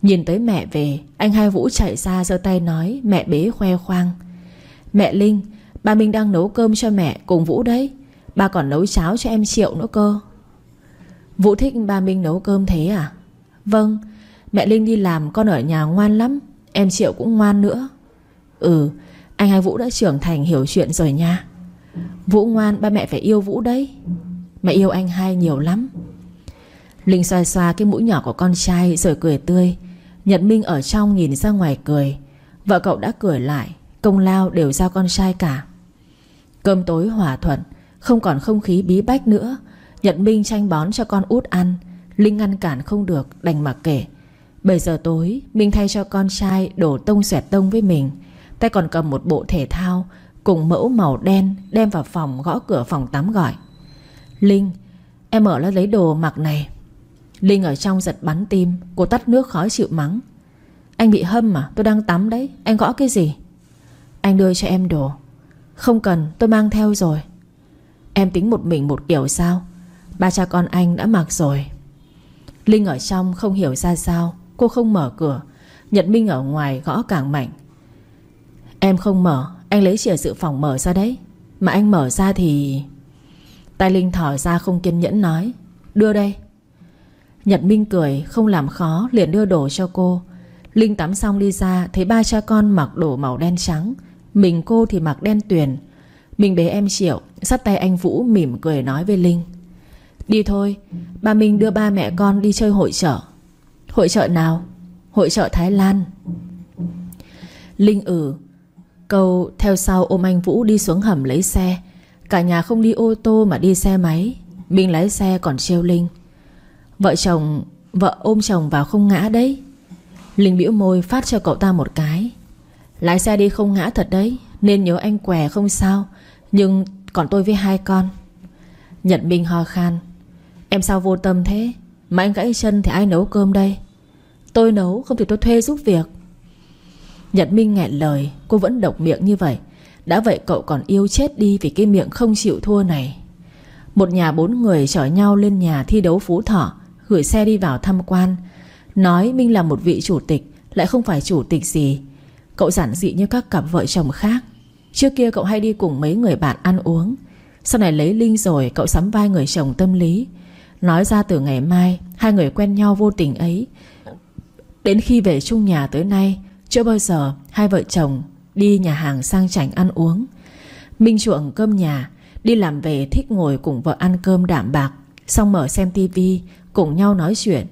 Nhìn tới mẹ về, Anh hai Vũ chạy ra giơ tay nói, Mẹ bế khoe khoang. Mẹ Linh, Ba Minh đang nấu cơm cho mẹ cùng Vũ đấy. Ba còn nấu cháo cho em Triệu nữa cơ. Vũ thích ba Minh nấu cơm thế à? Vâng Mẹ Linh đi làm con ở nhà ngoan lắm, Em Triệu cũng ngoan nữa. Ừ Anh hai Vũ đã trưởng thành hiểu chuyện rồi nha. Vũ ngoan, ba mẹ phải yêu Vũ đấy. Mẹ yêu anh hai nhiều lắm. Linh xoa xoa cái mũi nhỏ của con trai, Rồi cười tươi. Nhật Minh ở trong nhìn ra ngoài cười. Vợ cậu đã cười lại, Công lao đều giao con trai cả. Cơm tối hòa thuận, Không còn không khí bí bách nữa. Nhật Minh tranh bón cho con út ăn. Linh ngăn cản không được, đành mặc kể. 7 giờ tối, Minh thay cho con trai đổ tông xoẹt tông với mình. Tay còn cầm một bộ thể thao Cùng mẫu màu đen Đem vào phòng gõ cửa phòng tắm gọi. Linh, Em ở lấy đồ mặc này. Linh ở trong giật bắn tim, Cô tắt nước khó chịu mắng. Anh bị hâm mà, tôi đang tắm đấy, Anh gõ cái gì? Anh đưa cho em đồ. Không cần, tôi mang theo rồi. Em tính một mình một kiểu sao? Ba cha con anh đã mặc rồi. Linh ở trong không hiểu ra sao, Cô không mở cửa. Nhật Minh ở ngoài gõ càng mạnh. Em không mở anh lấy chìa dự phòng mở ra đấy. Mà anh mở ra thì Tay Linh thở ra không kiên nhẫn nói, Đưa đây. Nhật Minh cười, không làm khó, liền đưa đồ cho cô. Linh tắm xong đi ra, Thấy ba cha con mặc đồ màu đen trắng, Mình cô thì mặc đen tuyền. Mình bế em Triệu Sát tay anh Vũ mỉm cười nói với Linh, Đi thôi, Ba Minh đưa ba mẹ con đi chơi hội chợ. Hội chợ nào? Hội chợ Thái Lan. Linh ử Cầu theo sau ôm anh Vũ đi xuống hầm lấy xe. Cả nhà không đi ô tô mà đi xe máy. Minh lái xe còn trêu Linh Vợ chồng, Vợ ôm chồng vào không ngã đấy. Linh bĩu môi phát cho cậu ta một cái. Lái xe đi không ngã thật đấy, Nên nhớ anh què không sao, Nhưng còn tôi với hai con. Nhật Minh ho khan. Em sao vô tâm thế? Mà anh gãy chân thì ai nấu cơm đây? Tôi nấu, không thì tôi thuê giúp việc. Nhật Minh nghẹn lời, Cô vẫn độc miệng như vậy. Đã vậy cậu còn yêu chết đi Vì cái miệng không chịu thua này. Một nhà bốn người chở nhau lên nhà thi đấu phú thọ, Gửi xe đi vào thăm quan. Nói Minh là một vị chủ tịch, Lại không phải chủ tịch gì. Cậu giản dị như các cặp vợ chồng khác. Trước kia cậu hay đi cùng mấy người bạn ăn uống. Sau này lấy Linh rồi, Cậu sắm vai người chồng tâm lý. Nói ra từ ngày mai, Hai người quen nhau vô tình ấy. Đến khi về chung nhà tới nay chưa bao giờ hai vợ chồng Đi nhà hàng sang chảnh ăn uống. Minh chuộng cơm nhà, Đi làm về thích ngồi cùng vợ ăn cơm đạm bạc, Xong mở xem tivi Cùng nhau nói chuyện.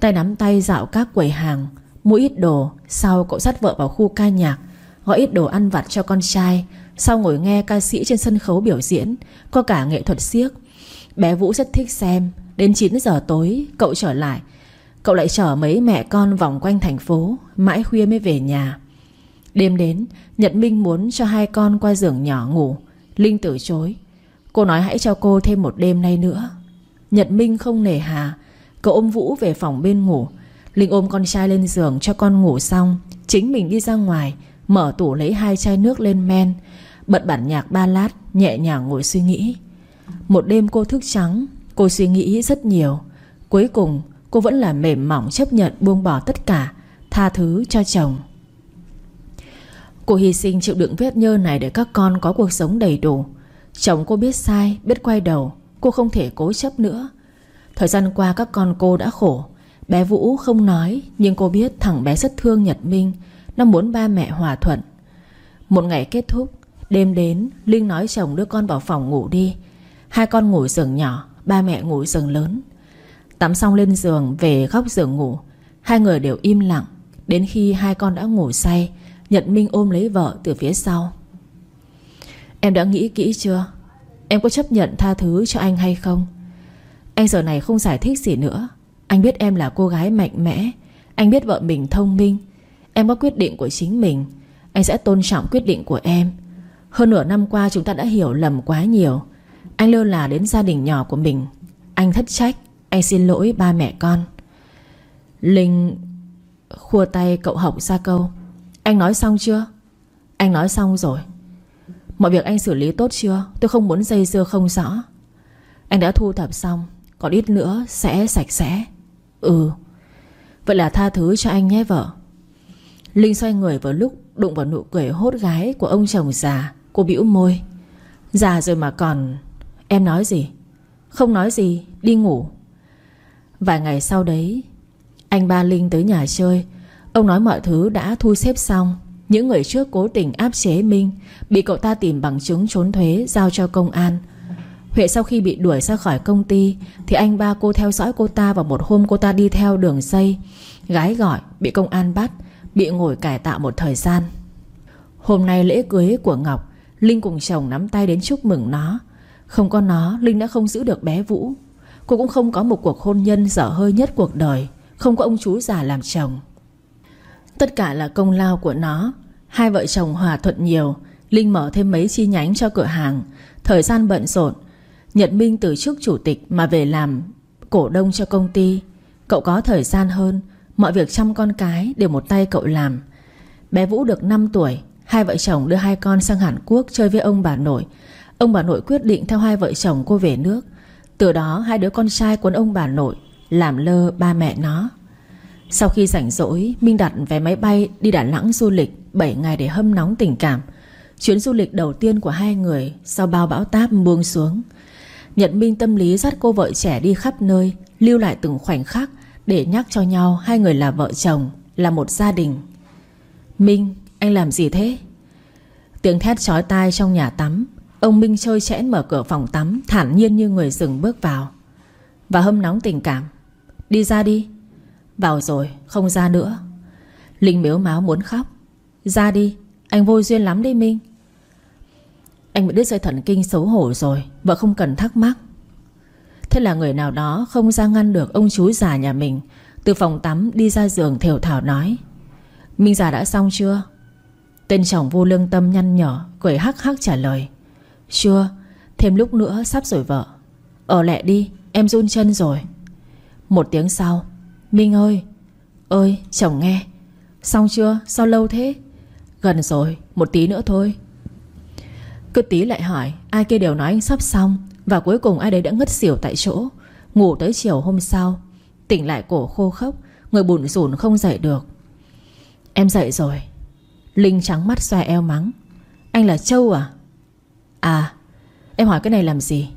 Tay nắm tay dạo các quầy hàng, Mua ít đồ, Sau cậu dắt vợ vào khu ca nhạc, Gọi ít đồ ăn vặt cho con trai. Sau ngồi nghe ca sĩ trên sân khấu biểu diễn, Có cả nghệ thuật siếc. Bé Vũ rất thích xem. Đến 9 giờ tối, cậu trở lại Cậu lại chở mấy mẹ con vòng quanh thành phố, Mãi khuya mới về nhà. Đêm đến, Nhật Minh muốn cho hai con qua giường nhỏ ngủ. Linh từ chối. Cô nói hãy cho cô thêm một đêm nay nữa. Nhật Minh không nề hà. Cậu ôm Vũ về phòng bên ngủ. Linh ôm con trai lên giường cho con ngủ xong. Chính mình đi ra ngoài, Mở tủ lấy hai chai nước lên men. Bật bản nhạc ba lát, Nhẹ nhàng ngồi suy nghĩ. Một đêm cô thức trắng, Cô suy nghĩ rất nhiều. Cuối cùng cô vẫn là mềm mỏng chấp nhận buông bỏ tất cả Tha thứ cho chồng. Cô hy sinh chịu đựng vết nhơ này Để các con có cuộc sống đầy đủ. Chồng cô biết sai, biết quay đầu Cô không thể cố chấp nữa. Thời gian qua các con cô đã khổ. Bé Vũ không nói Nhưng cô biết thằng bé rất thương Nhật Minh Nó muốn ba mẹ hòa thuận. Một ngày kết thúc Đêm đến Linh nói chồng đưa con vào phòng ngủ đi. Hai con ngủ giường nhỏ Ba mẹ ngủ giường lớn. Tắm xong lên giường, về góc giường ngủ. Hai người đều im lặng. Đến khi hai con đã ngủ say, Nhật Minh ôm lấy vợ từ phía sau. Em đã nghĩ kỹ chưa? Em có chấp nhận tha thứ cho anh hay không? Anh giờ này không giải thích gì nữa. Anh biết em là cô gái mạnh mẽ. Anh biết vợ mình thông minh. Em có quyết định của chính mình. Anh sẽ tôn trọng quyết định của em. Hơn nửa năm qua chúng ta đã hiểu lầm quá nhiều. Anh lơ là đến gia đình nhỏ của mình. Anh thất trách. Anh xin lỗi ba mẹ con. Linh Khua tay cậu Hồng ra câu, Anh nói xong chưa? Anh nói xong rồi. Mọi việc anh xử lý tốt chưa? Tôi không muốn dây dưa không rõ. Anh đã thu thập xong, Còn ít nữa sẽ sạch sẽ. Ừ. Vậy là tha thứ cho anh nhé vợ. Linh xoay người vào lúc Đụng vào nụ cười hốt gái của ông chồng già, Cô bĩu môi. Già rồi mà còn, Em nói gì? Không nói gì, Đi ngủ. Vài ngày sau đấy, Anh ba Linh tới nhà chơi. Ông nói mọi thứ đã thu xếp xong. Những người trước cố tình áp chế Minh, Bị cậu ta tìm bằng chứng trốn thuế Giao cho công an. Huệ sau khi bị đuổi ra khỏi công ty, Thì anh ba cô theo dõi cô ta Vào một hôm cô ta đi theo đường dây. Gái gọi, bị công an bắt, Bị ngồi cải tạo một thời gian. Hôm nay lễ cưới của Ngọc, Linh cùng chồng nắm tay đến chúc mừng nó. Không có nó, Linh đã không giữ được bé Vũ. Cô cũng không có một cuộc hôn nhân dở hơi nhất cuộc đời, Không có ông chú già làm chồng. Tất cả là công lao của nó. Hai vợ chồng hòa thuận nhiều, Linh mở thêm mấy chi nhánh cho cửa hàng. Thời gian bận rộn, Nhật Minh từ chức chủ tịch mà về làm cổ đông cho công ty. Cậu có thời gian hơn, Mọi việc chăm con cái đều một tay cậu làm. Bé Vũ được 5 tuổi, Hai vợ chồng đưa hai con sang Hàn Quốc chơi với ông bà nội. Ông bà nội quyết định theo hai vợ chồng cô về nước. Từ đó, hai đứa con trai của ông bà nội Làm lơ ba mẹ nó. Sau khi rảnh rỗi, Minh đặt vé máy bay đi Đà Nẵng du lịch 7 ngày để hâm nóng tình cảm. Chuyến du lịch đầu tiên của hai người Sau bao bão táp buông xuống. Nhật Minh tâm lý dắt cô vợ trẻ đi khắp nơi, Lưu lại từng khoảnh khắc Để nhắc cho nhau hai người là vợ chồng, Là một gia đình. Minh, anh làm gì thế? Tiếng thét chói tai trong nhà tắm. Ông Minh chơi chẽn mở cửa phòng tắm, Thản nhiên như người dừng bước vào. Và hâm nóng tình cảm. Đi ra đi. Vào rồi, không ra nữa. Linh miếu máu muốn khóc. Ra đi, anh vô duyên lắm đấy Minh. Anh bị đứt dây thần kinh xấu hổ rồi, Vợ không cần thắc mắc. Thế là người nào đó không ra ngăn được Ông chú già nhà mình, Từ phòng tắm đi ra giường thều thảo nói, Minh già đã xong chưa? Tên chồng vô lương tâm nhăn nhỏ Cười hắc hắc trả lời chưa, Thêm lúc nữa sắp rồi vợ. Ở lẹ đi, em run chân rồi. Một tiếng sau, Minh ơi Ơi, chồng nghe. Xong chưa? Sao lâu thế? Gần rồi, một tí nữa thôi. Cứ tí lại hỏi, Ai kia đều nói anh sắp xong, Và cuối cùng ai đấy đã ngất xỉu tại chỗ. Ngủ tới chiều hôm sau, Tỉnh lại cổ khô khốc, Người bùn rủn không dậy được. Em dậy rồi. Linh trắng mắt xòe eo mắng. Anh là Châu à? À Em hỏi cái này làm gì?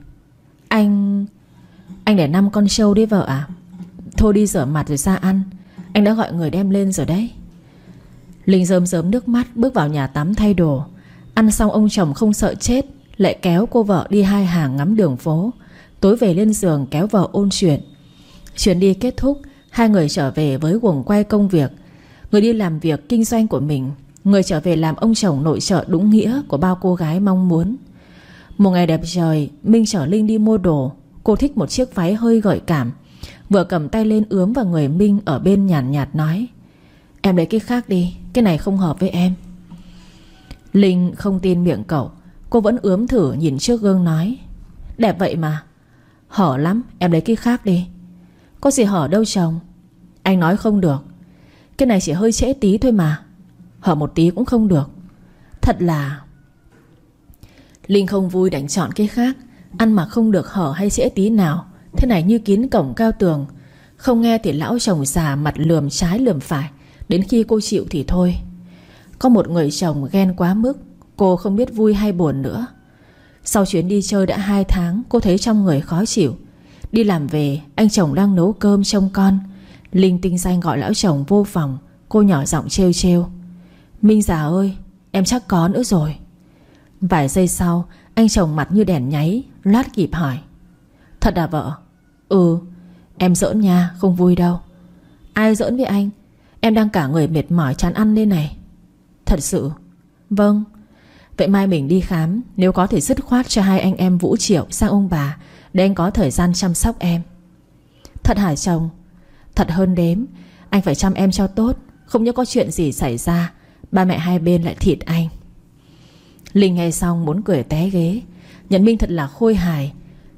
Anh Anh để năm con trâu đi vợ à? Thôi đi rửa mặt rồi ra ăn. Anh đã gọi người đem lên rồi đấy. Linh rơm rớm nước mắt Bước vào nhà tắm thay đồ. Ăn xong ông chồng không sợ chết, Lại kéo cô vợ đi hai hàng ngắm đường phố. Tối về lên giường kéo vợ ôn chuyện. Chuyến đi kết thúc, Hai người trở về với quần quay công việc. Người đi làm việc kinh doanh của mình, Người trở về làm ông chồng nội trợ đúng nghĩa Của bao cô gái mong muốn. Một ngày đẹp trời Minh chở Linh đi mua đồ. Cô thích một chiếc váy hơi gợi cảm. Vừa cầm tay lên ướm vào người Minh Ở bên nhàn nhạt, nhạt nói Em lấy cái khác đi Cái này không hợp với em. Linh không tin miệng cậu. Cô vẫn ướm thử nhìn trước gương nói Đẹp vậy mà. Hở lắm em lấy cái khác đi. Có gì hở đâu chồng. Anh nói không được. Cái này chỉ hơi trễ tí thôi mà. Hở một tí cũng không được. Thật là Linh không vui đánh chọn cái khác. Ăn mà không được hở hay trễ tí nào. Thế này như kín cổng cao tường. Không nghe thì lão chồng già mặt lườm trái lườm phải. Đến khi cô chịu thì thôi. Có một người chồng ghen quá mức. Cô không biết vui hay buồn nữa. Sau chuyến đi chơi đã 2 tháng, Cô thấy trong người khó chịu. Đi làm về, Anh chồng đang nấu cơm trông con. Linh tinh danh gọi lão chồng vô phòng. Cô nhỏ giọng trêu trêu. Minh già ơi, Em chắc có nữa rồi. Vài giây sau, Anh chồng mặt như đèn nháy Lát kịp hỏi. Thật à vợ? Ừ Em giỡn nha, không vui đâu. Ai giỡn với anh? Em đang cả người mệt mỏi chán ăn lên này. Thật sự? Vâng. Vậy mai mình đi khám, Nếu có thể dứt khoát cho hai anh em Vũ Triệu sang ông bà, Để anh có thời gian chăm sóc em. Thật hả chồng? Thật hơn đếm, Anh phải chăm em cho tốt, Không nhớ có chuyện gì xảy ra, Ba mẹ hai bên lại thịt anh. Linh nghe xong muốn cười té ghế. Nhận Minh thật là khôi hài.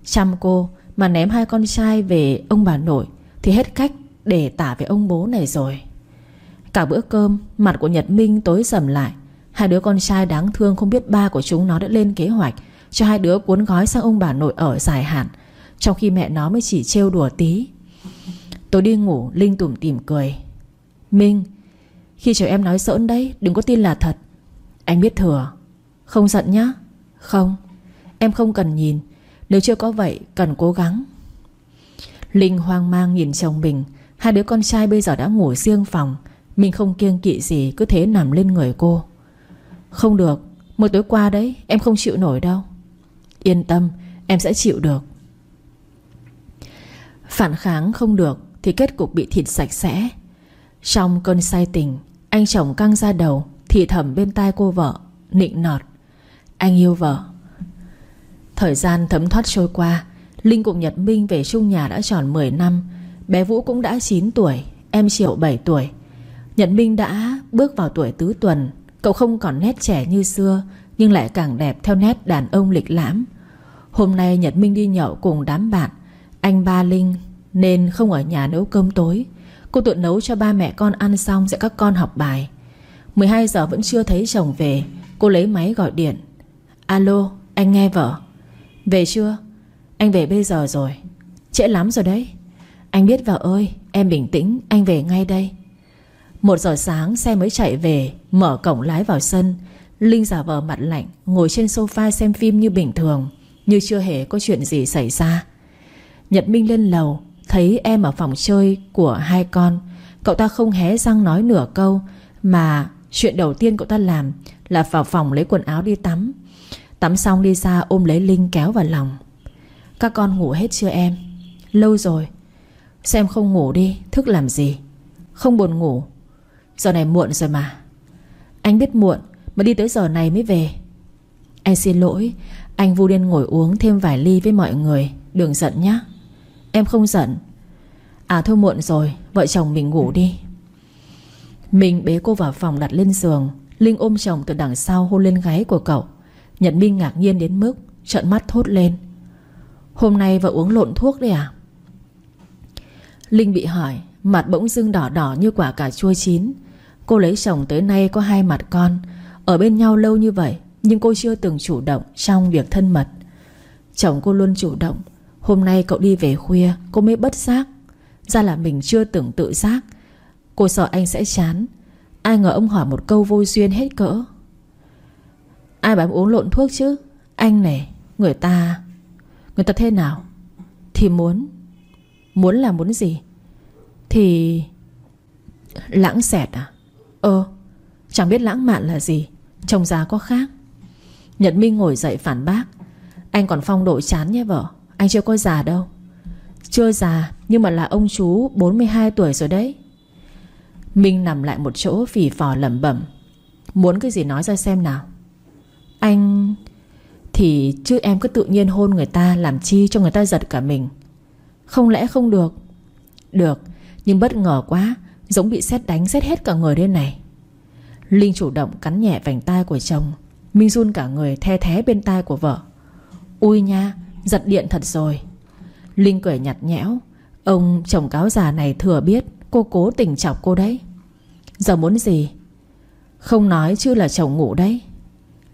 Chăm cô mà ném hai con trai về ông bà nội Thì hết cách để tả về ông bố này rồi. Cả bữa cơm, Mặt của Nhật Minh tối sầm lại. Hai đứa con trai đáng thương không biết ba của chúng nó đã lên kế hoạch Cho hai đứa cuốn gói sang ông bà nội ở dài hạn, Trong khi mẹ nó mới chỉ trêu đùa tí. Tôi đi ngủ, Linh tủm tỉm cười. Minh, Khi trời em nói giỡn đấy, Đừng có tin là thật. Anh biết thừa không giận nhá. Không. Em không cần nhìn. Nếu chưa có vậy, cần cố gắng. Linh hoang mang nhìn chồng mình. Hai đứa con trai bây giờ đã ngủ riêng phòng. Mình không kiêng kỵ gì, Cứ thế nằm lên người cô. Không được. Một tối qua đấy, Em không chịu nổi đâu. Yên tâm, Em sẽ chịu được. Phản kháng không được, Thì kết cục bị thịt sạch sẽ. Trong cơn say tình Anh chồng căng ra đầu, Thì thầm bên tai cô vợ, Nịnh nọt. Anh yêu vợ. Thời gian thấm thoát trôi qua, Linh cùng Nhật Minh về chung nhà đã tròn 10 năm. Bé Vũ cũng đã 9 tuổi, Em Triệu 7 tuổi. Nhật Minh đã bước vào tuổi tứ tuần. Cậu không còn nét trẻ như xưa, Nhưng lại càng đẹp theo nét đàn ông lịch lãm. Hôm nay Nhật Minh đi nhậu cùng đám bạn. Anh ba Linh Nên không ở nhà nấu cơm tối. Cô tự nấu cho ba mẹ con ăn xong Sẽ các con học bài. 12 giờ vẫn chưa thấy chồng về. Cô lấy máy gọi điện. Alo, anh nghe vợ. Về chưa? Anh về bây giờ rồi. Trễ lắm rồi đấy. Anh biết vợ ơi, Em bình tĩnh, anh về ngay đây. Một giờ sáng, xe mới chạy về, Mở cổng lái vào sân. Linh giả vờ mặt lạnh, Ngồi trên sofa xem phim như bình thường, Như chưa hề có chuyện gì xảy ra. Nhật Minh lên lầu, Thấy em ở phòng chơi của hai con. Cậu ta không hé răng nói nửa câu, Mà chuyện đầu tiên cậu ta làm Là vào phòng lấy quần áo đi tắm. Tắm xong đi ra ôm lấy Linh kéo vào lòng. Các con ngủ hết chưa em? Lâu rồi. Xem không ngủ đi, Thức làm gì? Không buồn ngủ. Giờ này muộn rồi mà. Anh biết muộn, Mà đi tới giờ này mới về. Anh xin lỗi, Anh vu điên ngồi uống thêm vài ly với mọi người. Đừng giận nhé Em không giận. À thôi muộn rồi, Vợ chồng mình ngủ đi. Mình bế cô vào phòng đặt lên giường. Linh ôm chồng từ đằng sau hôn lên gáy của cậu. Nhật Minh ngạc nhiên đến mức Trợn mắt thốt lên. Hôm nay vợ uống lộn thuốc đấy à? Linh bị hỏi, Mặt bỗng dưng đỏ đỏ như quả cà chua chín. Cô lấy chồng tới nay có hai mặt con, Ở bên nhau lâu như vậy, Nhưng cô chưa từng chủ động Trong việc thân mật. Chồng cô luôn chủ động, Hôm nay cậu đi về khuya, Cô mới bất giác, Ra là mình chưa từng tự giác. Cô sợ anh sẽ chán. Ai ngờ ông hỏi một câu vô duyên hết cỡ. Ai bảo em uống lộn thuốc chứ? Anh này, Người ta Người ta thế nào? Thì muốn Muốn là muốn gì? Thì Lãng xẹt à? Ờ Chẳng biết lãng mạn là gì, Trông già có khác. Nhật Minh ngồi dậy phản bác. Anh còn phong độ chán nhé vợ, Anh chưa có già đâu. Chưa già, nhưng mà là ông chú 42 tuổi rồi đấy. Minh nằm lại một chỗ phì phò lẩm bẩm. Muốn cái gì nói ra xem nào. Anh, Thì chứ em cứ tự nhiên hôn người ta Làm chi cho người ta giật cả mình. Không lẽ không được? Được, Nhưng bất ngờ quá, Giống bị xét đánh xét hết cả người đây này. Linh chủ động cắn nhẹ vành tai của chồng, Minh run cả người the thế bên tai của vợ. Ui nha, Giật điện thật rồi. Linh cười nhạt nhẽo, Ông chồng cáo già này thừa biết, Cô cố tình chọc cô đấy. Giờ muốn gì? Không nói chứ là chồng ngủ đấy.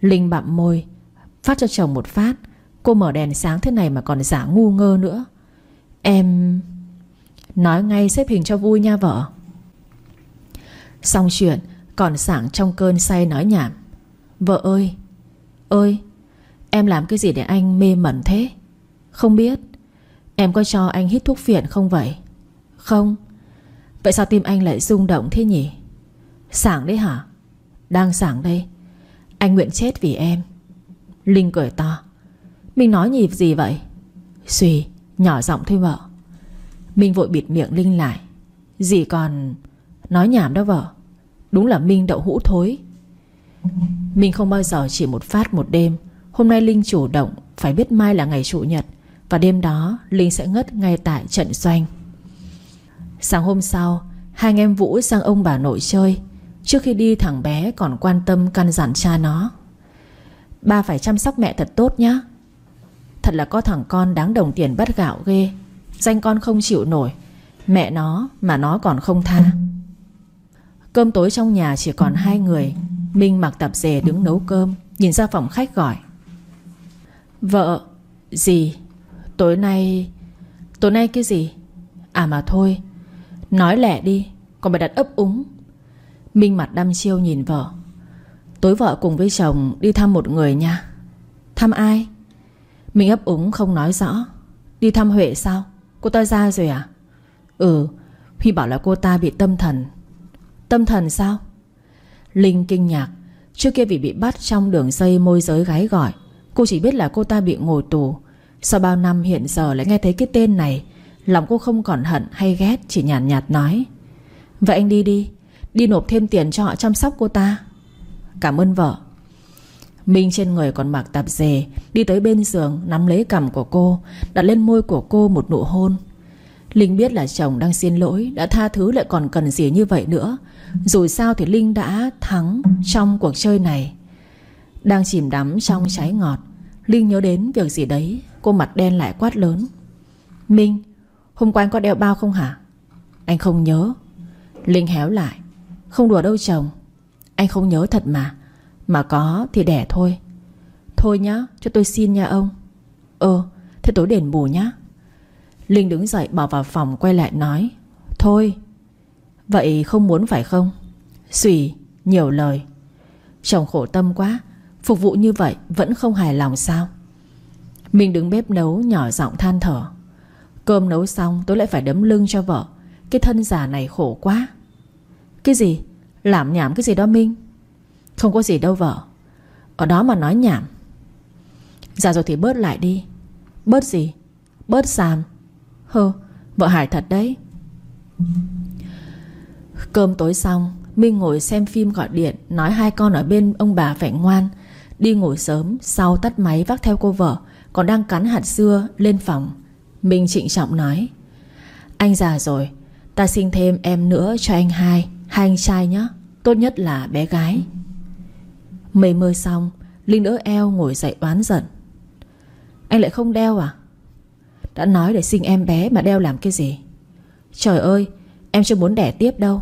Linh bặm môi, Phát cho chồng một phát. Cô mở đèn sáng thế này mà còn giả ngu ngơ nữa. Em Nói ngay xếp hình cho vui nha vợ. Xong chuyện, Còn sảng trong cơn say nói nhảm. Vợ ơi Ơi, Em làm cái gì để anh mê mẩn thế? Không biết. Em có cho anh hít thuốc phiện không vậy? Không. Vậy sao tim anh lại rung động thế nhỉ? Sảng đấy hả? Đang sảng đây. Anh nguyện chết vì em. Linh cười to. Mình nói nhịp gì vậy? Xùi nhỏ giọng thôi vợ. Minh vội bịt miệng Linh lại. Dì còn Nói nhảm đó vợ. Đúng là Minh đậu hũ thối. Minh không bao giờ chỉ một phát một đêm. Hôm nay Linh chủ động, Phải biết mai là ngày chủ nhật. Và đêm đó, Linh sẽ ngất ngay tại trận doanh. Sáng hôm sau, Hai anh em Vũ sang ông bà nội chơi. Trước khi đi, thằng bé còn quan tâm căn dặn cha nó. Ba phải chăm sóc mẹ thật tốt nhá. Thật là có thằng con đáng đồng tiền bắt gạo ghê. Danh con không chịu nổi. Mẹ nó mà nó còn không tha. Cơm tối trong nhà chỉ còn hai người. Minh mặc tạp dề đứng nấu cơm, Nhìn ra phòng khách gọi. Vợ, Gì? Tối nay Tối nay cái gì? À mà thôi, Nói lẹ đi, Còn phải đặt ấp úng. Minh mặt đăm chiêu nhìn vợ. Tối vợ cùng với chồng đi thăm một người nha. Thăm ai? Minh ấp úng không nói rõ. Đi thăm Huệ sao? Cô ta ra rồi à? Ừ Huy bảo là cô ta bị tâm thần. Tâm thần sao? Linh kinh ngạc. Trước kia vì bị bắt trong đường dây môi giới gái gọi Cô chỉ biết là cô ta bị ngồi tù. Sau bao năm hiện giờ lại nghe thấy cái tên này Lòng cô không còn hận hay ghét Chỉ nhàn nhạt, nhạt nói. Vậy anh đi đi Đi nộp thêm tiền cho họ chăm sóc cô ta. Cảm ơn vợ. Minh trên người còn mặc tạp dề, Đi tới bên giường nắm lấy cằm của cô, Đặt lên môi của cô một nụ hôn. Linh biết là chồng đang xin lỗi, Đã tha thứ lại còn cần gì như vậy nữa. Dù sao thì Linh đã thắng Trong cuộc chơi này. Đang chìm đắm trong trái ngọt, Linh nhớ đến việc gì đấy, Cô mặt đen lại quát lớn. Minh, Hôm qua anh có đeo bao không hả? Anh không nhớ. Linh héo lại. Không đùa đâu chồng. Anh không nhớ thật mà. Mà có thì đẻ thôi. Thôi nhá, cho tôi xin nha ông. Ờ thế tối đền bù nhá. Linh đứng dậy bỏ vào phòng quay lại nói, Thôi, Vậy không muốn phải không? Xùy nhiều lời, Chồng khổ tâm quá, Phục vụ như vậy vẫn không hài lòng sao? Mình đứng bếp nấu nhỏ giọng than thở, Cơm nấu xong tôi lại phải đấm lưng cho vợ. Cái thân già này khổ quá. Cái gì? Làm nhảm cái gì đó, Minh? Không có gì đâu, vợ. Ở đó mà nói nhảm. Dạ rồi thì bớt lại đi. Bớt gì? Bớt xàm Hơ, vợ Hải thật đấy. Cơm tối xong, Minh ngồi xem phim gọi điện, Nói hai con ở bên ông bà phải ngoan. Đi ngủ sớm, Sau tắt máy vác theo cô vợ, Còn đang cắn hạt dưa lên phòng. Minh trịnh trọng nói, Anh già rồi, Ta sinh thêm em nữa cho anh hai. Hai anh trai nhé Tốt nhất là bé gái. Mây mơ xong, Linh đỡ eo ngồi dậy oán giận. Anh lại không đeo à? Đã nói để sinh em bé mà đeo làm cái gì? Trời ơi, Em chưa muốn đẻ tiếp đâu.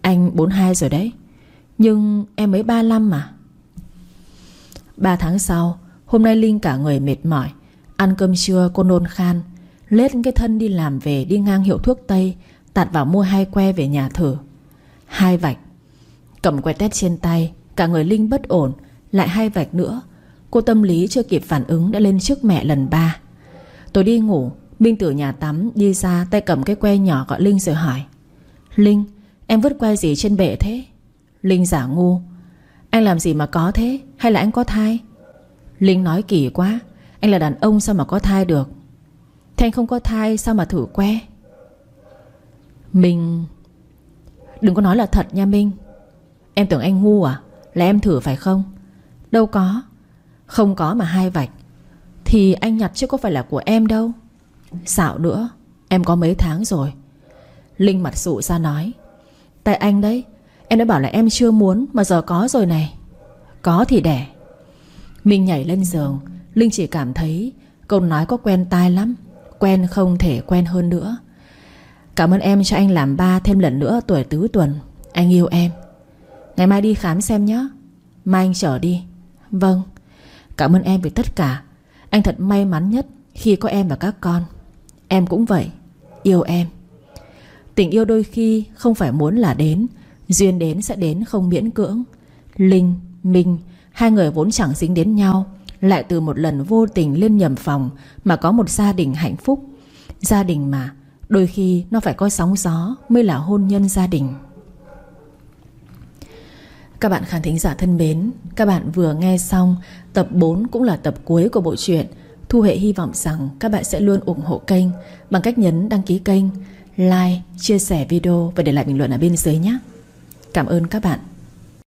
Anh 42 rồi đấy, Nhưng em mới 35 mà. 3 tháng sau, Hôm nay Linh cả người mệt mỏi, Ăn cơm trưa cô nôn khan, Lết cái thân đi làm về Đi ngang hiệu thuốc Tây, Tạt vào mua hai que về nhà thử. Hai vạch. Cầm que tét trên tay, Cả người Linh bất ổn, Lại hai vạch nữa. Cô tâm lý chưa kịp phản ứng đã lên trước mẹ lần ba. Tôi đi ngủ, Minh từ nhà tắm đi ra tay cầm cái que nhỏ gọi Linh rồi hỏi. Linh, Em vứt que gì trên bệ thế? Linh giả ngu. Anh làm gì mà có thế? Hay là anh có thai? Linh nói kỳ quá. Anh là đàn ông sao mà có thai được? Thế anh không có thai sao mà thử que? Mình. Đừng có nói là thật nha Minh. Em tưởng anh ngu à? Là em thử phải không? Đâu có. Không có mà hai vạch. Thì anh nhặt chứ có phải là của em đâu. Xạo nữa. Em có mấy tháng rồi. Linh mặt sụ ra nói. Tại anh đấy. Em đã bảo là em chưa muốn Mà giờ có rồi này. Có thì đẻ. Minh nhảy lên giường. Linh chỉ cảm thấy Câu nói có quen tai lắm. Quen không thể quen hơn nữa. Cảm ơn em cho anh làm ba thêm lần nữa tuổi tứ tuần. Anh yêu em. Ngày mai đi khám xem nhé Mai anh chở đi. Vâng. Cảm ơn em vì tất cả. Anh thật may mắn nhất khi có em và các con. Em cũng vậy. Yêu em. Tình yêu đôi khi không phải muốn là đến. Duyên đến sẽ đến không miễn cưỡng. Linh, Minh Hai người vốn chẳng dính đến nhau. Lại từ một lần vô tình lên nhầm phòng Mà có một gia đình hạnh phúc. Gia đình mà Đôi khi nó phải có sóng gió Mới là hôn nhân gia đình. Các bạn khán thính giả thân mến Các bạn vừa nghe xong Tập 4 cũng là tập cuối của bộ truyện Thu Hệ hy vọng rằng các bạn sẽ luôn ủng hộ kênh Bằng cách nhấn đăng ký kênh Like, chia sẻ video Và để lại bình luận ở bên dưới nhé. Cảm ơn các bạn.